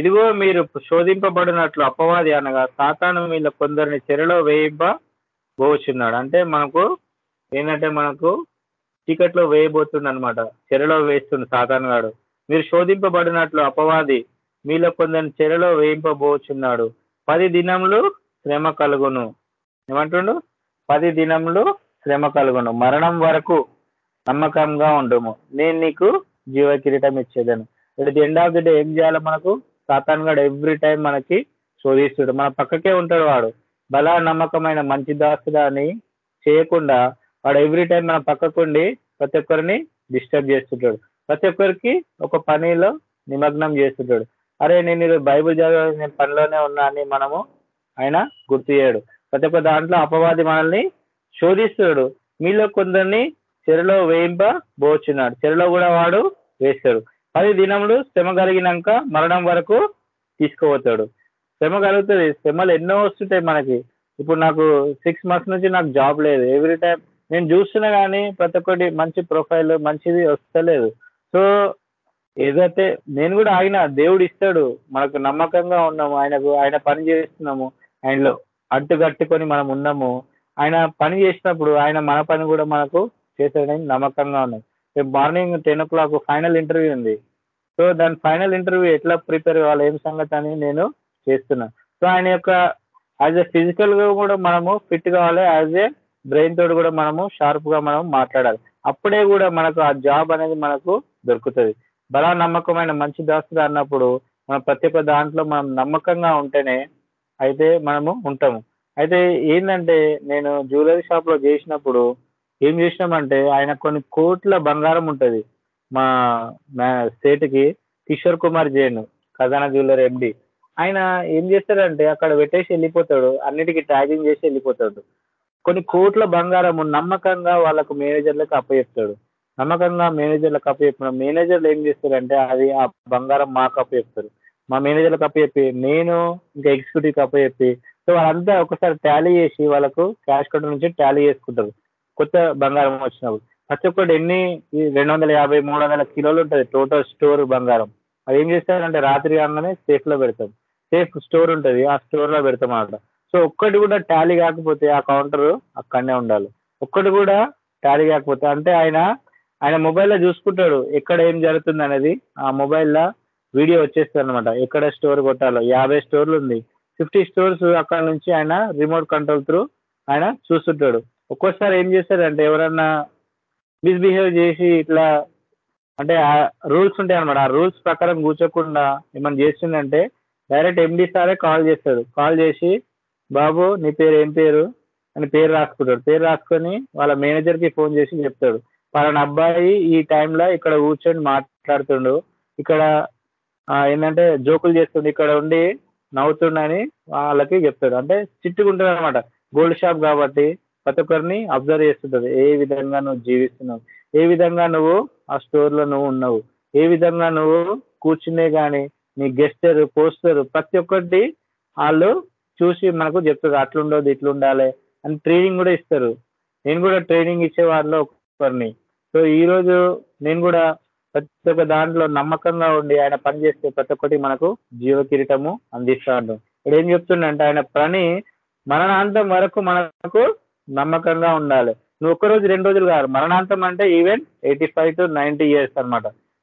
ఇదిగో మీరు శోధింపబడినట్లు అపవాది అనగా సాతాను వీళ్ళ కొందరిని చెరలో వేయింప పోవచ్చున్నాడు అంటే మనకు ఏంటంటే మనకు చీకట్లో వేయబోతుంది అనమాట చెరలో వేస్తుంది సాతాను గాడు. మీరు శోధింపబడినట్లు అపవాది మీలో కొందరిని చెరలో వేయింపబోచున్నాడు. పది దినములు శ్రమ కలుగును. ఏమంటుండు? పది దినములు శ్రమ కలుగును. మరణం వరకు నమ్మకంగా ఉండము. నేను నీకు జీవ కిరీటం ఇచ్చేదాను. It the end of the day ఏం చేయాలి మనకు? సాతాన్ గడు ఎవ్రీ టైం మనకి శోధిస్తుడు. మన పక్కకే ఉంటాడు వాడు. బలా నమ్మకమైన మంచి దాసుడా అని చేయకుండా వాడు ఎవ్రీ టైం మన పక్కకుండి ప్రతి ఒక్కరిని డిస్టర్బ్ చేస్తుంటాడు. ప్రతి ఒక్కరికి ఒక పనిలో నిమగ్నం చేస్తుంటాడు. అరే నేను ఈరోజు బైబుల్ చదివి నేను పనిలోనే ఉన్నా అని మనము ఆయన గుర్తు చేయడు. ప్రతి ఒక్క దాంట్లో అపవాది మనల్ని శోధిస్తున్నాడు మీలో కొందరిని చెరలో వేయింప బోచున్నాడు చెరలో కూడా వాడు వేస్తాడు. పది దినములు శ్రమ కలిగినాక మరణం వరకు తీసుకుపోతాడు శ్రమ కలుగుతుంది. శ్రమలు ఎన్నో వస్తుంటాయి మనకి. ఇప్పుడు నాకు సిక్స్ మంత్స్ నుంచి నాకు జాబ్ లేదు. ఎవ్రీ టైం నేను చూస్తున్నా కానీ ప్రతి ఒక్కటి మంచి ప్రొఫైల్ మంచిది వస్తలేదు. సో ఏదైతే నేను కూడా ఆయన దేవుడు ఇస్తాడు. మనకు నమ్మకంగా ఉన్నాము. ఆయనకు ఆయన పని చేస్తున్నాము. ఆయనలో అడ్డు కట్టుకొని మనం ఉన్నాము. ఆయన పని చేసినప్పుడు ఆయన మన పని కూడా మనకు చేసాడని నమ్మకంగా ఉన్నాం. రేపు morning ten o'clock final interview ఉంది. సో దాని ఫైనల్ ఇంటర్వ్యూ ఎట్లా ప్రిపేర్ కావాలి ఏం సంగతి అని నేను చేస్తున్నా. సో ఆయన యొక్క యాజ్ ఎ ఫిజికల్గా కూడా మనము ఫిట్ కావాలి యాజ్ ఏ బ్రెయిన్ తోటి కూడా మనము షార్ప్గా మనం మాట్లాడాలి. అప్పుడే కూడా మనకు ఆ జాబ్ అనేది మనకు దొరుకుతుంది. బలా నమ్మకమైన మంచి దాస్తుడు అన్నప్పుడు మనం ప్రతి ఒక్క దాంట్లో మనం నమ్మకంగా ఉంటేనే అయితే మనము ఉంటాము. అయితే ఏంటంటే నేను జ్యువెలరీ షాప్లో చేసినప్పుడు ఏం చేసినామంటే ఆయన కొన్ని కోట్ల బంగారం ఉంటది. మా స్టేట్కి కిషోర్ కుమార్ జైన్ ఖజానా జ్యువెలర్ ఎండి ఆయన ఏం చేస్తాడంటే అక్కడ పెట్టేసి వెళ్ళిపోతాడు. అన్నిటికీ ట్యాగింగ్ చేసి వెళ్ళిపోతాడు. కొన్ని కోట్ల బంగారం నమ్మకంగా వాళ్ళకు మేనేజర్లకు అప్పచెప్తాడు. నమ్మకంగా మేనేజర్లకు అప్పచెప్పిన మేనేజర్లు ఏం చేస్తారంటే అది ఆ బంగారం మాకు అప్పచెప్తారు. మా మేనేజర్లకు అప్పచెప్పి నేను ఇంకా ఎగ్జిక్యూటివ్ అప్పచెప్పి సో వాళ్ళంతా ఒకసారి టాలీ చేసి వాళ్ళకు క్యాష్ కౌంటర్ నుంచి ట్యాలీ చేసుకుంటారు. కొత్త బంగారం వచ్చినప్పుడు. ప్రతి ఒక్కటి ఎన్ని రెండు వందల యాభై మూడు వందల కిలోలు ఉంటుంది టోటల్ స్టోర్ బంగారం. అది ఏం చేస్తారంటే రాత్రి కాగానే సేఫ్లో పెడతాం సేఫ్ స్టోర్ ఉంటుంది ఆ స్టోర్లో పెడతాం అన్నమాట సో ఒక్కటి కూడా టాలీ కాకపోతే ఆ కౌంటర్ అక్కడనే ఉండాలి. ఒక్కటి కూడా టాలీ కాకపోతే అంటే ఆయన ఆయన మొబైల్లో చూసుకుంటాడు ఎక్కడ ఏం జరుగుతుంది అనేది. ఆ మొబైల్లో వీడియో వచ్చేస్తుంది అనమాట ఎక్కడ స్టోర్ కొట్టాలో. యాభై స్టోర్లు ఉంది. ఫిఫ్టీ స్టోర్స్ అక్కడ నుంచి ఆయన రిమోట్ కంట్రోల్ త్రూ ఆయన చూస్తుంటాడు. ఒక్కోసారి ఏం చేస్తారంటే ఎవరన్నా మిస్బిహేవ్ చేసి ఇట్లా అంటే రూల్స్ ఉంటాయి అనమాట ఆ రూల్స్ ప్రకారం కూర్చోకుండా ఏమైనా చేస్తుందంటే డైరెక్ట్ ఎండి సారే కాల్ చేస్తాడు. కాల్ చేసి బాబు నీ పేరు ఏం పేరు? అని పేరు రాసుకుంటాడు. పేరు రాసుకొని వాళ్ళ మేనేజర్కి ఫోన్ చేసి చెప్తాడు. పలానా అబ్బాయి ఈ టైంలో ఇక్కడ కూర్చొని మాట్లాడుతుండు. ఇక్కడ ఏంటంటే జోకులు చేస్తుండు. ఇక్కడ ఉండి నవ్వుతుండని వాళ్ళకి చెప్తాడు. అంటే చిట్టుకుంటుంది అనమాట గోల్డ్ షాప్ కాబట్టి ప్రతి ఒక్కరిని అబ్జర్వ్ చేస్తుంటది. ఏ విధంగా నువ్వు జీవిస్తున్నావు? ఏ విధంగా నువ్వు ఆ స్టోర్లో నువ్వు ఉన్నావు? ఏ విధంగా నువ్వు కూర్చునే కానీ నీ గెస్టర్ పోస్టర్ ప్రతి ఒక్కటి వాళ్ళు చూసి మనకు చెప్తారు. అట్లుండదు ఇట్లుండాలి అని ట్రైనింగ్ కూడా ఇస్తారు. నేను కూడా ట్రైనింగ్ ఇచ్చే వాళ్ళలో ఒకరిని. సో ఈ రోజు నేను కూడా ప్రతి ఒక్క దాంట్లో నమ్మకంగా ఉండి ఆయన పని చేస్తే ప్రతి ఒక్కటి మనకు జీవ కిరీటము అందిస్తా ఉంటాం ఇప్పుడు ఏం చెప్తుండంటే ఆయన పని మరణాంతం వరకు మనకు నమ్మకంగా ఉండాలి. నువ్వు ఒక్క రోజు రెండు రోజులు కాదు మరణాంతం అంటే even eighty five to ninety years అనమాట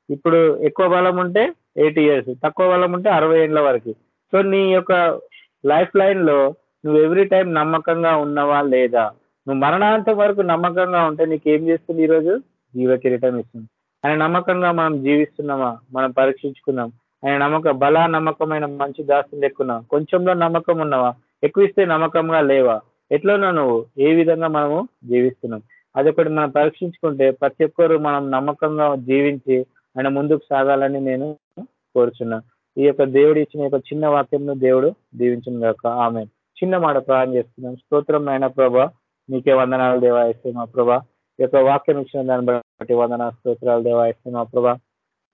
ఇప్పుడు ఎక్కువ బలం ఉంటే ఎయిటీ ఇయర్స్ తక్కువ బలం ఉంటే అరవై ఏళ్ళ వరకు. సో నీ యొక్క లైఫ్ లైన్లో నువ్వు ఎవ్రీ టైం నమ్మకంగా ఉన్నావా లేదా? నువ్వు మరణాంతం వరకు నమ్మకంగా ఉంటే నీకు ఏం చేస్తుంది ఈరోజు? జీవ కిరీటం ఇస్తుంది. ఆయన నమ్మకంగా మనం జీవిస్తున్నామా? మనం పరీక్షించుకుందాం ఆయన నమ్మక బలా నమ్మకమైన మంచి దాస్తులు ఎక్కున్నాం కొంచెంలో నమ్మకం ఉన్నావా? ఎక్కువ ఇస్తే నమ్మకంగా లేవా? ఎట్లన్నా నువ్వు ఏ విధంగా మనము జీవిస్తున్నాం. అదొకటి మనం పరీక్షించుకుంటే ప్రతి ఒక్కరు మనం నమ్మకంగా జీవించి ఆయన ముందుకు సాగాలని నేను కోరుచున్నా. ఈ యొక్క దేవుడు ఇచ్చిన యొక్క చిన్న వాక్యంను దేవుడు దీవించిన గాక. ఆమె చిన్న మాట ప్రాణం చేస్తున్నాం. స్తోత్రం అయిన ప్రభా నీకే వందనాలు దేవా మా ప్రభా. ఈ యొక్క వాక్యం ఇచ్చిన దాన్ని బట్టి వందన స్తోత్రాలు దేవా మా ప్రభా.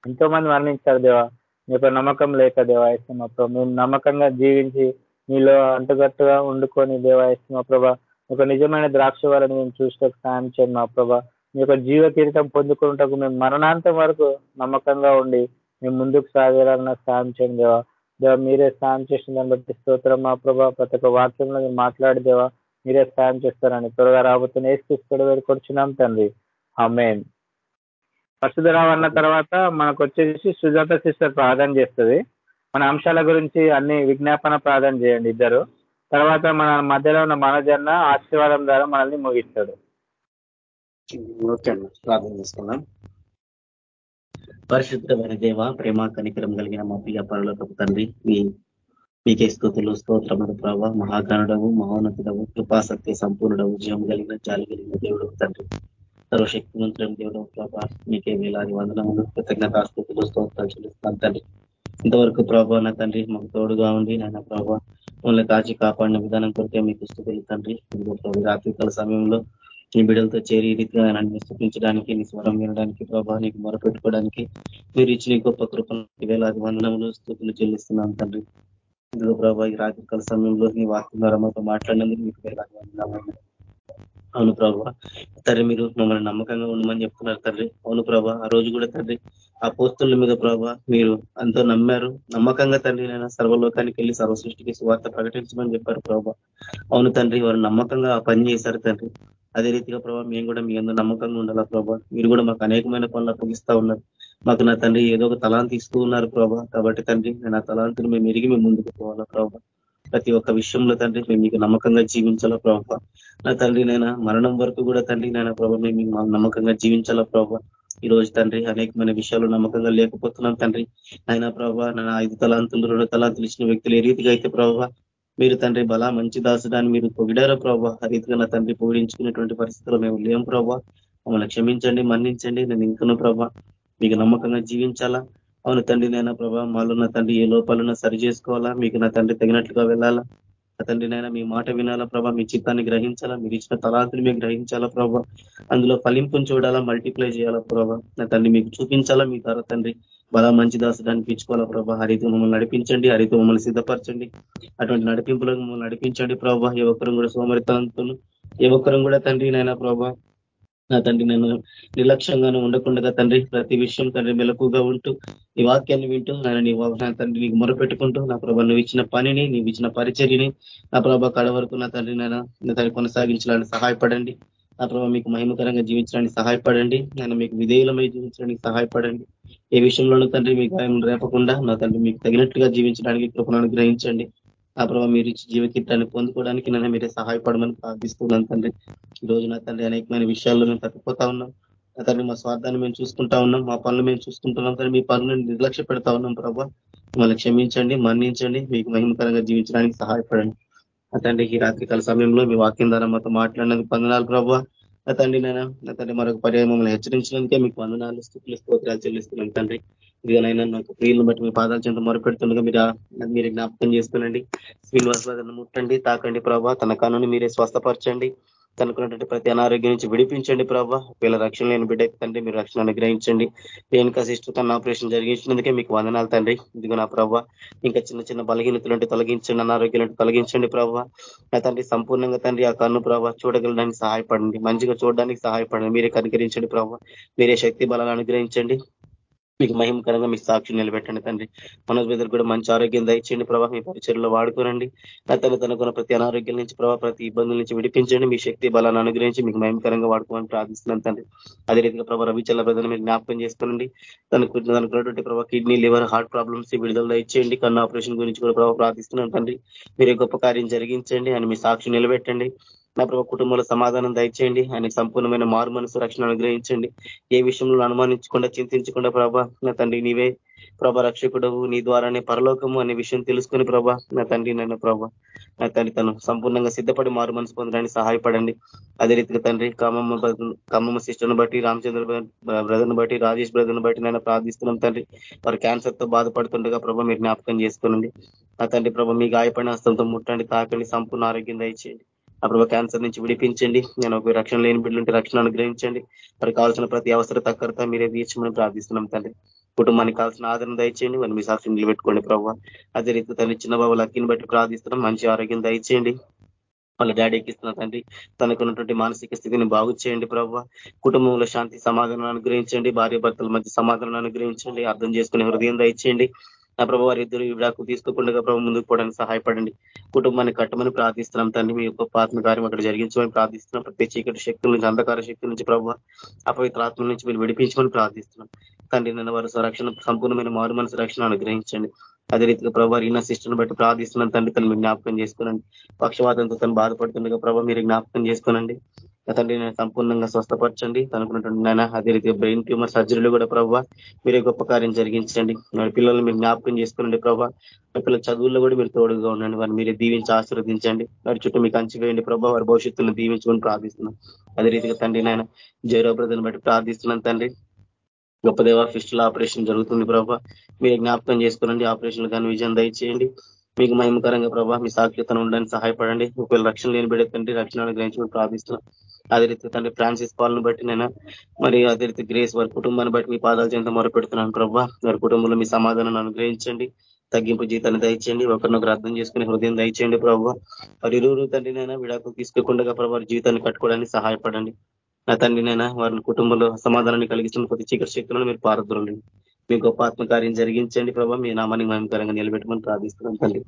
ఎంతో మంది మరణించారు దేవా. నీ యొక్క నమ్మకం లేక దేవా మా ప్రభా. మేము నమ్మకంగా జీవించి నీలో అంటుగట్టుగా వండుకొని దేవా మా ప్రభా ఒక నిజమైన ద్రాక్ష వాళ్ళని మేము చూసేటకు సాయం చేయండి మా ప్రభా మీ యొక్క జీవ కిరీటం పొందుకున్నటకు మేము మరణాంతం వరకు నమ్మకంగా ఉండి మేము ముందుకు సాగేలాగా సాయం చేయండి దేవా. దేవా మీరే సాయం చేసిన దాన్ని బట్టి స్తోత్రం మా ప్రభా ప్రతి ఒక్క వాక్యంలో మీరు మాట్లాడి దేవా మీరే సాయం చేస్తారని త్వరగా రాబోతున్న ఏసుకొడు వేడుకొచ్చున్నాం తండ్రి. ఆమెన్. పరిశుధరావు అన్న తర్వాత మనకు వచ్చేసి సుజాత సిస్టర్ ప్రార్థన చేస్తుంది. మన అంశాల గురించి అన్ని విజ్ఞాపన ప్రార్థన చేయండి ఇద్దరు. తర్వాత మన మధ్యలో ఉన్న మనజన్న ఆశీర్వాదం ద్వారా మనల్ని ముగిస్తాడు ఓకే అన్న ప్రార్థన చేసుకుందాం. పరిశుద్ధమైన దేవ ప్రేమ కనికరం కలిగిన మా ప్రియ పరులకు తండ్రి మీ మీకే స్థుతులు స్తోత్రముడు ప్రభావ మహాగణుడవు మహోన్నతుడవు కృపాసక్తి సంపూర్ణుడవు జీవం కలిగిన జాలి కలిగిన దేవుడు తండ్రి. సర్వశక్తి మంత్రం దేవుడు ప్రభా మీకే వేలాది వందనములు కృతజ్ఞత స్థుతులు స్తోత్రాలు చెల్లిస్తాను తండ్రి. ఇంతవరకు ప్రభా నా తండ్రి మాకు తోడుగా ఉండి నాయన ప్రభావ మమ్మల్ని కాచి కాపాడిన విధానం కొరికే మీకు స్థుతులు తండ్రి. రాత్రికాల సమయంలో నీ బిడ్డలతో చేరి రీతిగా నన్ను స్థుతించడానికి నీ స్వరం వినడానికి ప్రభా నీకు మొరపెట్టుకోవడానికి మీరు ఇచ్చిన గొప్ప కృపను వేలాది వందనములు స్థుతులు చెల్లిస్తున్నాం తండ్రి. ఇందులో ప్రభా ఈ రాత్రికాల సమయంలో నీ వాక్యం ద్వారా మాతో మాట్లాడినందుకు మీకు వేలాది వందనములు. అవును ప్రభా. తండ్రి మీరు మమ్మల్ని నమ్మకంగా ఉండమని చెప్తున్నారు తండ్రి. అవును ప్రభా ఆ రోజు కూడా తండ్రి ఆ పోస్తుల మీద ప్రభా మీరు అంతో నమ్మారు. నమ్మకంగా తండ్రి నేను సర్వలోకానికి వెళ్ళి సర్వ సృష్టికి సువార్త ప్రకటించమని చెప్పారు ప్రభా. అవును తండ్రి వారు నమ్మకంగా ఆ పని చేశారు తండ్రి. అదే రీతిగా ప్రభావ మేము కూడా మీ అందరూ నమ్మకంగా ఉండాలా ప్రభా. మీరు కూడా మాకు అనేకమైన పనులు అప్పగిస్తా ఉన్నారు. మాకు నా తండ్రి ఏదో ఒక తలాంతి ఇస్తూ ఉన్నారు ప్రభా. కాబట్టి తండ్రి నేను ఆ తలాంతిని మేము ఎరిగి మేము ముందుకు పోవాలా ప్రభా. ప్రతి ఒక్క విషయంలో తండ్రి మేము మీకు నమ్మకంగా జీవించాలా ప్రభావ నా తండ్రి నైనా మరణం వరకు కూడా తండ్రి నైనా ప్రభావ మేము నమ్మకంగా జీవించాలా ప్రభావ ఈ రోజు తండ్రి అనేకమైన విషయాలు నమ్మకంగా లేకపోతున్నాం తండ్రి. అయినా ప్రభావ నా ఐదు తలాంతులు రెండు తలాంతులు ఇచ్చిన వ్యక్తులు ఏ రీతిగా అయితే ప్రభావ మీరు తండ్రి బలా మంచి దాసుడాన్ని మీరు పొగిడారా ప్రభావ ఆ రీతిగా నా తండ్రి పొగిడించుకునేటువంటి పరిస్థితుల్లో మేము లేం ప్రభావ మమ్మల్ని క్షమించండి మన్నించండి. నేను ఇంకను ప్రభా మీకు నమ్మకంగా జీవించాలా? అవును తండ్రి నైనా ప్రభా మాలో నా తండ్రి ఏ లోపాలను సరి చేసుకోవాలా? మీకు నా తండ్రి తగినట్లుగా వెళ్ళాలా? నా తండ్రి నైనా మీ మాట వినాలా ప్రభా? మీ చిత్తాన్ని గ్రహించాలా? మీరు ఇచ్చిన తలాంతిని మేము గ్రహించాలా ప్రభా? అందులో ఫలింపును చూడాలా? మల్టిప్లై చేయాలా ప్రభా? నా తండ్రి మీకు చూపించాలా? మీ ద్వారా తండ్రి బలా మంచి దాసుడు అనిపించుకోవాలా ప్రభా? హరితో మమ్మల్ని నడిపించండి హరితో మమ్మల్ని సిద్ధపరచండి. అటువంటి నడిపింపులకు మమ్మల్ని నడిపించండి ప్రభా. ఏ ఒక్కరం కూడా సోమరితనంతో ఏ ఒక్కరం కూడా తండ్రి నైనా ప్రభా నా తండ్రి నేను నిర్లక్ష్యంగానే ఉండకుండా తండ్రి ప్రతి విషయం తండ్రి మెలకుగా ఉంటూ ఈ వాక్యాన్ని వింటూ నేను నీ తండ్రి నీకు మొరపెట్టుకుంటూ నా ప్రభా నువ్వు ఇచ్చిన పనిని నీవు ఇచ్చిన పరిచర్యని నా ప్రభా కడ వరకు నా తండ్రి నేను నా తండ్రి కొనసాగించడానికి సహాయపడండి. నా ప్రభావ మీకు మహిమకరంగా జీవించడానికి సహాయపడండి. నేను మీకు విధేయులమై జీవించడానికి సహాయపడండి. ఏ విషయంలోనూ తండ్రి మీ గాయం రేపకుండా నా తండ్రి మీకు తగినట్టుగా జీవించడానికి కృపను అనుగ్రహించండి. ఆ ప్రభావ మీరు ఇచ్చి పొందుకోవడానికి నన్ను మీరే సహాయపడమని ప్రార్థిస్తున్నాను తండ్రి. ఈ రోజు నా తండ్రి అనేకమైన విషయాల్లో మేము తప్పిపోతా ఉన్నాం. నా తండ్రి మా స్వార్థాన్ని మేము చూసుకుంటా ఉన్నాం. మా పనులు మేము చూసుకుంటున్నాం కానీ మీ పనులను నిర్లక్ష్య పెడతా ఉన్నాం ప్రభావ మిమ్మల్ని క్షమించండి మన్నించండి మీకు మహిమకరంగా జీవించడానికి సహాయపడండి. నా తండ్రి ఈ రాత్రికాల సమయంలో మీ వాక్యం ద్వారా మాతో మాట్లాడినందుకు పొందనాలు ప్రభావ నా తండ్రి నేను నా తండ్రి మరొక పర్యాయం మమ్మల్ని హెచ్చరించినందుకే మీకు వందనాలు స్థుతులు స్తోత్రాలు చెల్లిస్తున్నాం తండ్రి. ఇదిగనైనా నాకు ప్రియులను బట్టి మీ పాదాల చెంత మొరపెడుతుండగా మీరు మీరు జ్ఞాపకం చేసుకోనండి. శ్రీనివాస్ ముట్టండి తాకండి ప్రభా. తన కన్నుని మీరే స్వస్థపరచండి. తనకున్నటువంటి ప్రతి అనారోగ్యం నుంచి విడిపించండి ప్రభా. వీళ్ళ రక్షణ లేని బిడ్డకి తండ్రి మీరు రక్షణ అనుగ్రహించండి. రేణుకా సిస్టర్ తన ఆపరేషన్ జరిగించినందుకే మీకు వందనాలు తండ్రి. ఇదిగో నా ప్రభా ఇంకా చిన్న చిన్న బలహీనతలుంటే తొలగించండి అనారోగ్యాలంటే తొలగించండి ప్రభావ నా తండ్రి సంపూర్ణంగా తండ్రి ఆ కన్ను ప్రభావ చూడగలడానికి సహాయపడండి. మంచిగా చూడడానికి సహాయపడండి. మీరే కనికరించండి ప్రభావ మీరే శక్తి బలాన్ని అనుగ్రహించండి. మీకు మహిమకరంగా మీ సాక్షి నిలబెట్టండి తండ్రి. మనోజ్ బెదర్ కూడా మంచి ఆరోగ్యం దయచేయండి. ప్రభావ మీ పరిచయలో వాడుకోనండి తన తనకున్న ప్రతి అనారోగ్యం నుంచి ప్రభావ ప్రతి ఇబ్బందుల నుంచి విడిపించండి. మీ శక్తి బలాన్ని అనుగ్రహించి మీకు మహిమకరంగా వాడుకోమని ప్రార్థిస్తున్నాను తండ్రి. అదే రీతిగా ప్రభావ రవిచల్ల బ్రదర్ మీరు జ్ఞాపకం చేసుకోనండి. తనకు తనకున్నటువంటి ప్రభావ కిడ్నీ లివర్ హార్ట్ ప్రాబ్లమ్స్ విడుదల ఇచ్చేయండి కన్ను ఆపరేషన్ గురించి కూడా ప్రభావ ప్రార్థిస్తున్నాను తండ్రి. మీరు గొప్ప కార్యం జరిగించండి అని మీ సాక్షి నిలబెట్టండి. నా ప్రభావ కుటుంబంలో సమాధానం దయచేయండి. ఆయనకు సంపూర్ణమైన మారు మనసు రక్షణ అనుగ్రహించండి. ఏ విషయంలో అనుమానించకుండా చింతించకుండా ప్రభా నా తండ్రి నీవే ప్రభ రక్షకుడవు. నీ ద్వారానే పరలోకము అనే విషయం తెలుసుకుని ప్రభా నా తండ్రి నన్ను ప్రభా నా తండ్రి తను సంపూర్ణంగా సిద్ధపడి మారు మనసు పొందడానికి సహాయపడండి. అదే రీతిగా తండ్రి కమ్మమ్మ కమ్మమ్మ సిస్టర్ను బట్టి రామచంద్ర బ్రదర్ను బట్టి రాజేష్ బ్రదర్ను బట్టి నేను ప్రార్థిస్తున్నాం తండ్రి. వారు క్యాన్సర్తో బాధపడుతుండగా ప్రభా మీరు జ్ఞాపకం చేసుకోనండి. నా తండ్రి ప్రభా మీ గాయపడిన హస్తంతో ముట్టండి తాకండి సంపూర్ణ ఆరోగ్యం దయచేయండి. అప్పుడు క్యాన్సర్ నుంచి విడిపించండి. నేను ఒక రక్షణ లేని బిడ్డలుంటే రక్షణ అనుగ్రహించండి. మరి కావాల్సిన ప్రతి అవసర తక్కరత మీరే తీర్చమని ప్రార్థిస్తున్నాం తండ్రి. కుటుంబానికి కావాల్సిన ఆదరణ దయచేయండి. మరి మీ సాక్షి నిలబెట్టుకోండి ప్రభావ అదే రీతి తల్లి చిన్న బాబు లక్కిని బట్టి ప్రార్థిస్తున్నాం. మంచి ఆరోగ్యం దయచేయండి. వాళ్ళ డాడీకి ఇస్తున్న తండ్రి. తనకున్నటువంటి మానసిక స్థితిని బాగు చేయండి ప్రభావ కుటుంబంలో శాంతి సమాధానం అనుగ్రహించండి. భార్య భర్తల మధ్య సమాధానం అనుగ్రహించండి. అర్థం చేసుకునే హృదయం దయచేయండి. నా ప్రభు వారి ఇద్దరు విడాకు తీసుకోకుండా ప్రభు ముందుకు పోవడానికి సహాయపడండి. కుటుంబాన్ని కట్టమని ప్రార్థిస్తున్నాం తండ్రి మీ యొక్క ఆత్మ కార్యం అక్కడ జరిగించమని ప్రార్థిస్తున్నాం. ప్రతి చీకటి శక్తుల నుంచి అంధకార శక్తుల నుంచి ప్రభు అపవిత్ర ఆత్మ నుంచి మీరు విడిపించమని ప్రార్థిస్తున్నాం. తండ్రి నిన్న వారి రక్షణ సంపూర్ణమైన మారు మనసు రక్షణ అనుగ్రహించండి. అదే రీతిగా ప్రభావ ఇన్న సిస్టర్ను బట్టి ప్రార్థిస్తున్నాం తండ్రి తను మీరు జ్ఞాపకం చేసుకోనండి. పక్షవాతంతో తను బాధపడుతుండగా ప్రభావ మీరు జ్ఞాపకం చేసుకోనండి. తండ్రి నేను సంపూర్ణంగా స్వస్థపరచండి. తనుకున్నటువంటి నాయన అదే రీతిగా బ్రెయిన్ ట్యూమర్ సర్జరీలు కూడా ప్రభావ మీరే గొప్ప కార్యం జరిగించండి. పిల్లల్ని మీరు జ్ఞాపకం చేసుకోనండి ప్రభావ పిల్లల చదువుల్లో కూడా మీరు తోడుగా ఉండండి. వారిని మీరే దీవించి ఆశీర్వదించండి. వారి చుట్టూ మీకు అంచివేయండి ప్రభావ వారి భవిష్యత్తును దీవించుకొని ప్రార్థిస్తున్నాం. అదే రీతిగా తండ్రి నాయన జయరాబ్రదని బట్టి ప్రార్థిస్తున్నాను తండ్రి. గొప్ప దేవ ఫిస్టుల ఆపరేషన్ జరుగుతుంది ప్రభా మీరు జ్ఞాపకం చేసుకోనండి. ఆపరేషన్ కానీ విజయం దయచేయండి. మీకు మహిమకరంగా ప్రభా మీ సాక్షితను ఉండడానికి సహాయపడండి. ఒకవేళ రక్షణ లేని బిడ్డ తండ్రి రక్షణ గ్రహించడం ప్రార్థిస్తున్నాం. అదే రీతి తండ్రి ఫ్రాన్సిస్ పాలను బట్టి నేను మరి అదే రీతి గ్రేస్ వారి కుటుంబాన్ని బట్టి మీ పాదాలు చెంత మొరపెడుతున్నాను ప్రభావ వారి కుటుంబంలో మీ సమాధానాన్ని అనుగ్రహించండి. తగ్గింపు జీతాన్ని దయచేయండి. ఒకరినొకరు అర్థం చేసుకుని హృదయం దయచేయండి ప్రభావ వారి ఇరువురు తండ్రినైనా విడాకు తీసుకోకుండా ప్రభావ జీవితాన్ని కట్టుకోవడానికి సహాయపడండి. నా తండ్రినైనా వారి కుటుంబంలో సమాధానాన్ని కలిగిస్తున్న ప్రతి చీకటి శక్తులను మీరు పారద్రోండి మీ గొప్ప ఆత్మకార్యం జరిగించండి ప్రభావ మీ నామాన్ని మహిమకరంగా నిలబెట్టమని ప్రార్థిస్తున్నాం తండ్రి.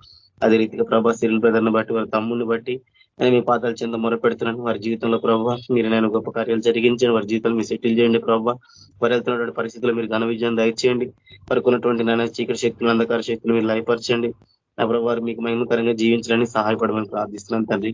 అదే రీతిగా ప్రభా సిరిల్ బ్రదర్ని బట్టి వారి తమ్ముని బట్టి నేను మీ పాదాలు చెంద మొరపెడుతున్నాను. వారి జీవితంలో ప్రభావ మీరు నేను గొప్ప కార్యాలు జరిగించండి. వారి జీవితంలో మీరు సెటిల్ చేయండి ప్రభావ వారు వెళ్తున్నటువంటి పరిస్థితుల్లో మీరు ఘన విజయం దయచేయండి. వారికి ఉన్నటువంటి నాయన చీకటి శక్తులు అంధకార శక్తులు మీరు లయపరచండి. నా ప్రభావ మీకు మహిమకరంగా జీవించడానికి సహాయపడమని ప్రార్థిస్తున్నాను తండ్రి.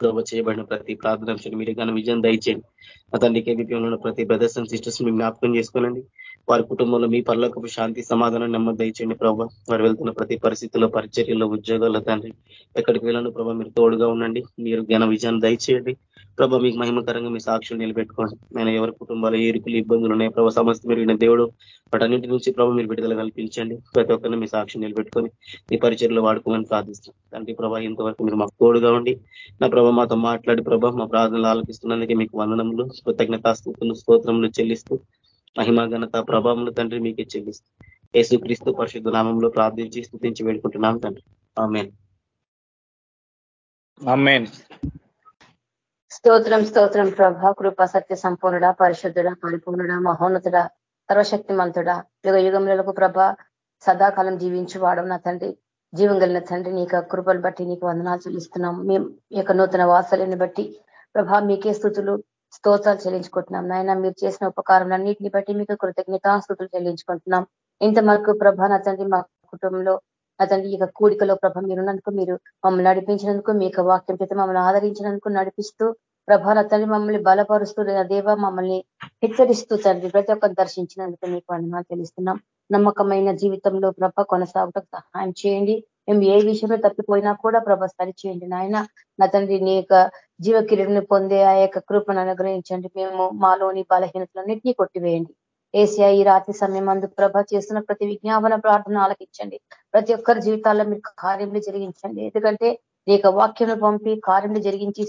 ప్రభావ చేయబడిన ప్రతి ప్రార్థన మీరు ఘన విజయం దయచేయండి. ఆ కేబీపీ కేబీపీలో ఉన్న ప్రతి బ్రదర్స్ అండ్ సిస్టర్స్ మీ జ్ఞాపకం చేసుకోనండి. వారి కుటుంబంలో మీ పనులకు శాంతి సమాధానం నెమ్మది దయచేయండి ప్రభావ వారు వెళ్తున్న ప్రతి పరిస్థితుల్లో పరిచర్యల్లో ఉద్యోగాల్లో తండ్రి ఎక్కడికి వెళ్ళను ప్రభావ మీరు తోడుగా ఉండండి. మీరు జ్ఞాన విజయాన్ని దయచేయండి. ప్రభావ మీకు మహిమకరంగా మీ సాక్షులు నిలబెట్టుకోండి. నేను ఎవరి కుటుంబాలు ఏరుకులు ఇబ్బందులు ఉన్నాయి ప్రభావ సమస్య మీరు దేవుడు. వాటన్నింటి నుంచి ప్రభావ మీరు విడుదల కల్పించండి. ప్రతి ఒక్కరిని మీ సాక్షి నిలబెట్టుకొని మీ పరిచయలో వాడుకోమని ప్రార్థిస్తాం తండ్రి ప్రభా ఇంతవరకు మీరు మాకు తోడుగా ఉండి నా ప్రభావ మాతో మాట్లాడి ప్రభావ మా ప్రార్థనలు ఆలకిస్తున్నందుకే మీకు వందనములు. కృతజ్ఞతాస్తుతులు స్తోత్రములు చెల్లిస్తూ మహిమా ఘనత ప్రభావములు తండ్రి మీకే చెల్లిస్తూ యేసుక్రీస్తు పరిశుద్ధ నామంలో ప్రార్థించి స్థుతించి వేడుకుంటున్నాం తండ్రి. ఆమెన్. స్తోత్రం స్తోత్రం ప్రభ కృప సత్య సంపూర్ణుడ పరిశుద్ధుడ పరిపూర్ణుడ మహోన్నతుడ సర్వశక్తిమంతుడ యుగ యుగములకు ప్రభ సదాకాలం జీవించి వాడవు నా తండ్రి జీవం కలిగిన తండ్రి నీకు కృపలు బట్టి నీకు వందనాలు చెల్లిస్తున్నాం మేము యొక్క నూతన వాసలని బట్టి ప్రభా మీకే స్థుతులు స్తోత్రాలు చెల్లించుకుంటున్నాం. నాయన మీరు చేసిన ఉపకారం అన్నింటిని బట్టి మీకు కృతజ్ఞతాస్తుతులు చెల్లించుకుంటున్నాం. ఇంత మనకు ప్రభ నా తండ్రి మా కుటుంబంలో నా తండ్రి ఇక కూడికలో ప్రభ మీరున్నందుకు మీరు మమ్మల్ని నడిపించినందుకు మీ వాక్యం చేత మమ్మల్ని ఆదరించినందుకు నడిపిస్తూ ప్రభా నా తండ్రి మమ్మల్ని బలపరుస్తూ దేవ మమ్మల్ని హెచ్చరిస్తూ తండ్రి ప్రతి ఒక్కరు దర్శించినందుకు మీకు వందనాలు తెలుస్తున్నాం నమ్మకమైన జీవితంలో ప్రభ కొనసాగుటకు సహాయం చేయండి. మేము ఏ విషయంలో తప్పిపోయినా కూడా ప్రభా సరిచేయండి నాయన. నా తండ్రి నీ యొక్క జీవ పొందే ఆ యొక్క కృపను అనుగ్రహించండి. మేము మాలోని బలహీనతలన్నింటినీ కొట్టివేయండి. ఏసియా ఈ రాత్రి సమయం అందు ప్రభ చేస్తున్న ప్రతి విజ్ఞాపన ప్రార్థన ఆలకించండి. ప్రతి ఒక్కరి జీవితాల్లో మీకు కార్యములు జరిగించండి. ఎందుకంటే నీ యొక్క వాక్యం పంపి కార్యములు జరిగించి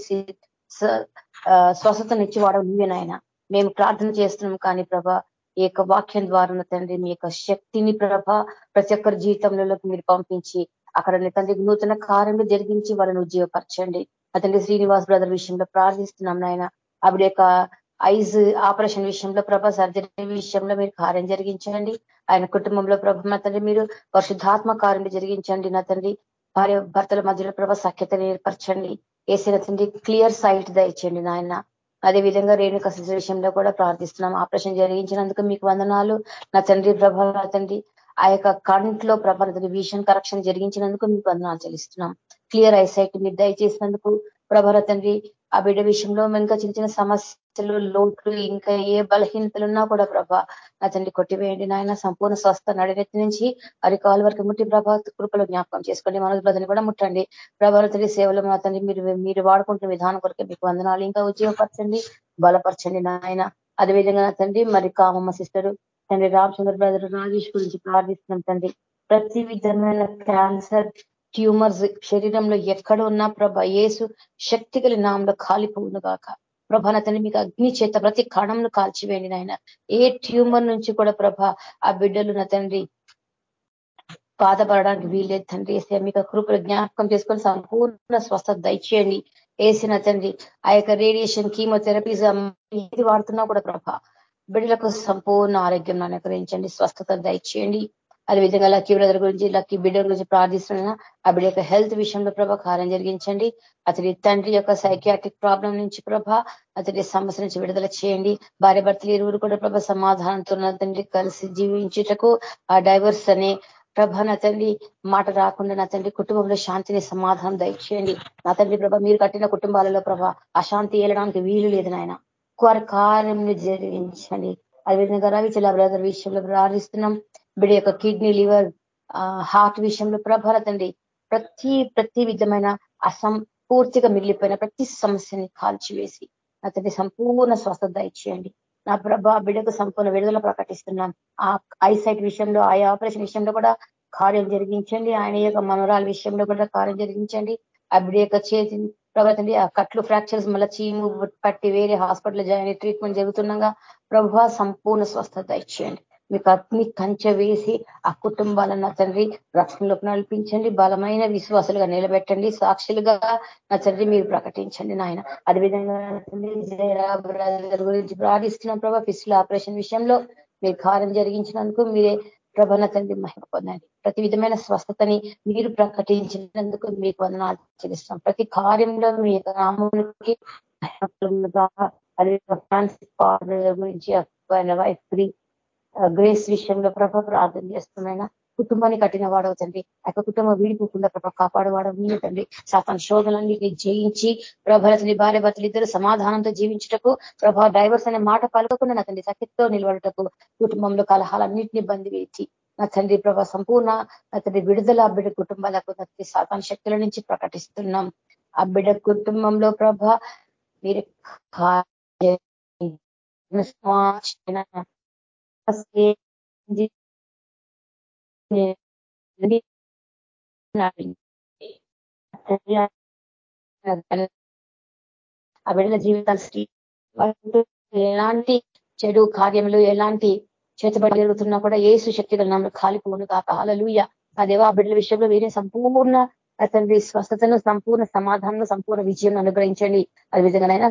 స్వస్థతనిచ్చి వాడవు నువ్వేనాయన మేము ప్రార్థన చేస్తున్నాం కానీ ప్రభ ఈ యొక్క వాక్యం ద్వారా తండ్రి మీ యొక్క శక్తిని ప్రభ ప్రతి ఒక్కరి జీవితంలోకి మీరు పంపించి అక్కడ తండ్రి నూతన కార్యంలో జరిగించి వాళ్ళను ఉద్యోగపరచండి. అతని శ్రీనివాస్ బ్రదర్ విషయంలో ప్రార్థిస్తున్నాం నాయన. ఆవిడ యొక్క ఐజ్ ఆపరేషన్ విషయంలో ప్రభ సర్జరీ విషయంలో మీరు కార్యం జరిగించండి. ఆయన కుటుంబంలో ప్రభ తండ్రి మీరు పరిశుద్ధాత్మ కార్యం జరిగించండి నా తండ్రి. భార్య భర్తల మధ్యలో ప్రభ సఖ్యతను ఏర్పరచండి. వేసిన తండ్రి క్లియర్ సైట్ దయచండి నాయన. అదే విధంగా రేణుక విషయంలో కూడా ప్రార్థిస్తున్నాం. ఆపరేషన్ జరిగించినందుకు మీకు వందనాలు. నా తండ్రి ప్రభ నా తండ్రి ఆ యొక్క కంట్లో ప్రభావిత విజన్ కరెక్షన్ జరిగించినందుకు మీకు వందనాలు చెల్లిస్తున్నాం. క్లియర్ ఐసైట్ మీరు దయచేసినందుకు ప్రభర తండ్రి ఆ బిడ్డ విషయంలో ఇంకా చిన్న చిన్న సమస్యలు లోట్లు ఇంకా ఏ బలహీనతలు ఉన్నా కూడా ప్రభా నా తండ్రి కొట్టివేయండి నాయన. సంపూర్ణ స్వస్థ నడినెత్తి నుంచి అరికాల వరకు ముట్టి ప్రభా కృపలో జ్ఞాపకం చేసుకోండి. మనోజ్ బ్రదని కూడా ముట్టండి. ప్రభావ తండ్రి సేవలు మా తండ్రి మీరు మీరు వాడుకుంటున్న విధానం కొరకే మీకు వందనాలు. ఇంకా ఉద్యోగపరచండి బలపరచండి నాయన. అదేవిధంగా నా తండ్రి మరి కామమ్మ సిస్టరు తండ్రి రామచంద్ర బ్రదర్ రాజేష్ గురించి ప్రార్థిస్తున్నాం తండ్రి. ప్రతి విధమైన క్యాన్సర్ ట్యూమర్స్ శరీరంలో ఎక్కడ ఉన్నా ప్రభ ఏసు శక్తి గల నామంలో కాలిపోవును గాక. ప్రభ తండ్రి మీకు అగ్ని చేత ప్రతి కణంను కాల్చివేయండి నాయన. ఏ ట్యూమర్ నుంచి కూడా ప్రభ ఆ బిడ్డలు నా తండ్రి బాధపడడానికి వీల్లేదు తండ్రి. వేసే మీకు కృపలు జ్ఞాపకం చేసుకొని సంపూర్ణ స్వస్థత దయచేయండి. వేసిన తండ్రి ఆ యొక్క రేడియేషన్ కీమోథెరపీస్ ఏది వాడుతున్నా కూడా ప్రభ బిడ్డలకు సంపూర్ణ ఆరోగ్యం అనుగ్రహించండి స్వస్థత దయచేయండి. అదేవిధంగా లక్కీ బ్రదర్ గురించి లక్కీ బిడ్డ గురించి ప్రార్థిస్తున్నా ఆ బిడ్డ యొక్క హెల్త్ విషయంలో ప్రభ కార్యం జరిగించండి. అతడి తండ్రి యొక్క సైకియాట్రిక్ ప్రాబ్లం నుంచి ప్రభ అతడి సమస్య నుంచి విడుదల చేయండి. భార్య భర్తలు ఇరువురు కూడా ప్రభ సమాధానంతో తండ్రి కలిసి జీవించుటకు ఆ డైవర్స్ అనే ప్రభ నా తండ్రి మాట రాకుండా నా తండ్రి కుటుంబంలో శాంతిని సమాధానం దయచేయండి. నా తండ్రి ప్రభ మీరు కట్టిన కుటుంబాలలో ప్రభ అశాంతి ఏలడానికి వీలు లేదు నాయన. కార్యం జరిగించండి. అదేవిధంగా రవిచల బ్రదర్ విషయంలో ప్రార్థిస్తున్నాం. బిడ్డ యొక్క కిడ్నీ లివర్ హార్ట్ విషయంలో ప్రభారతండి ప్రతి ప్రతి విధమైన అసంపూర్తిగా మిగిలిపోయిన ప్రతి సమస్యని కాల్చివేసి అతని సంపూర్ణ స్వస్థత ఇచ్చేయండి నా ప్రభా బిడ్డకు సంపూర్ణ విడుదల ప్రకటిస్తున్నాం. ఆ ఐసైట్ విషయంలో ఆయా ఆపరేషన్ విషయంలో కూడా కార్యం జరిగించండి. ఆయన యొక్క మనోరాల విషయంలో కూడా కార్యం జరిగించండి. ఆ బిడ్డ యొక్క చేతి ప్రభాతండి ఆ కట్లు ఫ్రాక్చర్స్ మళ్ళీ చీము పట్టి వేరే హాస్పిటల్ జాయిన్ అయ్యి ట్రీట్మెంట్ జరుగుతుండగా ప్రభా సంపూర్ణ స్వస్థత ఇచ్చేయండి. మీకు అగ్ని కంచె వేసి ఆ కుటుంబాలను నా తండ్రి రక్షణలోకి నడిపించండి బలమైన విశ్వాసులుగా నిలబెట్టండి సాక్షులుగా నా తండ్రి మీరు ప్రకటించండి నాయన. అదేవిధంగా గురించి ప్రార్థిస్తున్నాం ప్రభా ఫిస్టుల ఆపరేషన్ విషయంలో మీరు కార్యం జరిగించినందుకు మీరే ప్రభన తండ్రి మహిమ పొందండి. ప్రతి విధమైన స్వస్థతని మీరు ప్రకటించినందుకు మీకు వందనాలు చెల్లిస్తాం ప్రతి కార్యంలో మీ నామానికి అదే గురించి వైఫ్ గ్రేస్ విషయంలో ప్రభ ప్రార్థన చేస్తున్నాయినా కుటుంబాన్ని కట్టిన వాడవుతండి ఆ కుటుంబం వీడిపోకుండా ప్రభ కాపాడవాడవు మీరు తండ్రి. శాతం శోధనల్ని జయించి ప్రభలతని భార్య భర్తలు ఇద్దరు సమాధానంతో జీవించటకు ప్రభా డైవర్స్ అనే మాట పలకకుండా నా తండ్రి సఖ్యతో నిలబడటకు కుటుంబంలో కలహాలన్నింటినీ బంది వేచి నా తండ్రి ప్రభా సంపూర్ణ నా తండ్రి విడుదల బిడ్డ కుటుంబాలకు తండ్రి శాతం శక్తుల నుంచి ప్రకటిస్తున్నాం. ఆ బిడ్డ కుటుంబంలో ప్రభ మీరు ఆ బిడ్డల జీవితాలు ఎలాంటి చెడు కార్యములు ఎలాంటి చేతబడి జరుగుతున్నా కూడా ఏసు శక్తి నమ్మ కాలిపోను కాక అలలుయ ఆ దేవ ఆ బిడ్డల విషయంలో వేరే సంపూర్ణ అతని స్వస్థతను సంపూర్ణ సమాధానం సంపూర్ణ విజయం అనుగ్రహించండి. అదే విధంగానైనా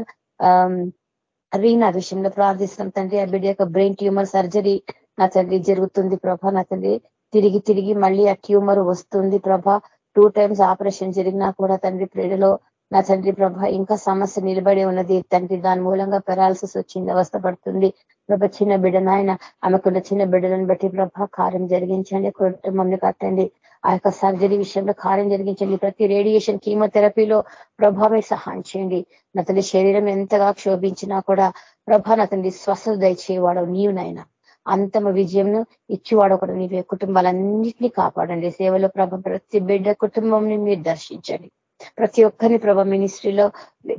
రీనా విషయంలో ప్రార్థిస్తున్నాం. తండ్రి ఆ బిడ్డ యొక్క బ్రెయిన్ ట్యూమర్ సర్జరీ నా తండ్రి జరుగుతుంది ప్రభా నా తండ్రి. తిరిగి తిరిగి మళ్ళీ ఆ ట్యూమర్ వస్తుంది ప్రభ. టూ టైమ్స్ ఆపరేషన్ జరిగినా కూడా తండ్రి ప్రేడలో నా తండ్రి ప్రభ ఇంకా సమస్య నిలబడి ఉన్నది. తండ్రి దాని మూలంగా పెరాలసిస్ వచ్చింది అవస్థపడుతుంది ప్రభ చిన్న బిడ్డ నాయన ఆమెకున్న చిన్న బిడ్డలను బట్టి ప్రభ కార్యం జరిగించండి కుటుంబంని కట్టండి ఆ యొక్క సర్జరీ విషయంలో కార్యం జరిగించండి. ప్రతి రేడియేషన్ కీమోథెరపీలో ప్రభావే సహాయం చేయండి. నా శరీరం ఎంతగా క్షోభించినా కూడా ప్రభ నా తండ్రి స్వస్థత దయచేవాడు నీవునైనా అంతమ విజయంను ఇచ్చివాడు ఒకడు. నీవే కుటుంబాలన్నింటినీ కాపాడండి. సేవలో ప్రభ ప్రతి బిడ్డ కుటుంబంని మీరు దర్శించండి. ప్రతి ఒక్కరిని ప్రభ మినిస్ట్రీలో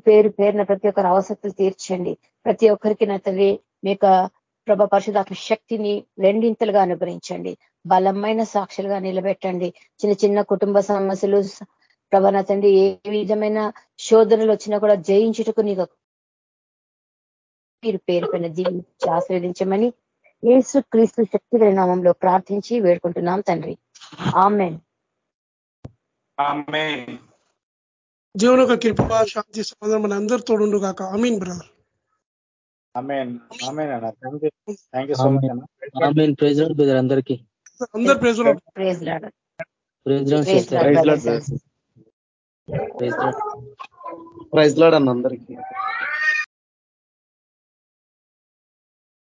పేరు పేరున ప్రతి ఒక్కరి అవసరతలు తీర్చండి. ప్రతి ఒక్కరికి నా తల్లి మీకు ప్రభ పరిశుధాత్మ శక్తిని రెండింతలుగా అనుగ్రహించండి. బలమైన సాక్షులుగా నిలబెట్టండి. చిన్న చిన్న కుటుంబ సమస్యలు ప్రభనతండి ఏ విధమైన శోధనలు వచ్చినా కూడా జయించుటకు నీకు మీరు పేరు పైన జీవించి ఆశీర్వదించమని యేసు క్రీస్తు శక్తి నామంలో ప్రార్థించి వేడుకుంటున్నాం తండ్రి. ఆమెన్. జీవన కృప శాంతి సమాధానం మన అందరు తోడుండు కాక అమీన్ బ్రదర్ అందరికీ. అందరు praise praise lord praise praise lord అన్న అందరికీ.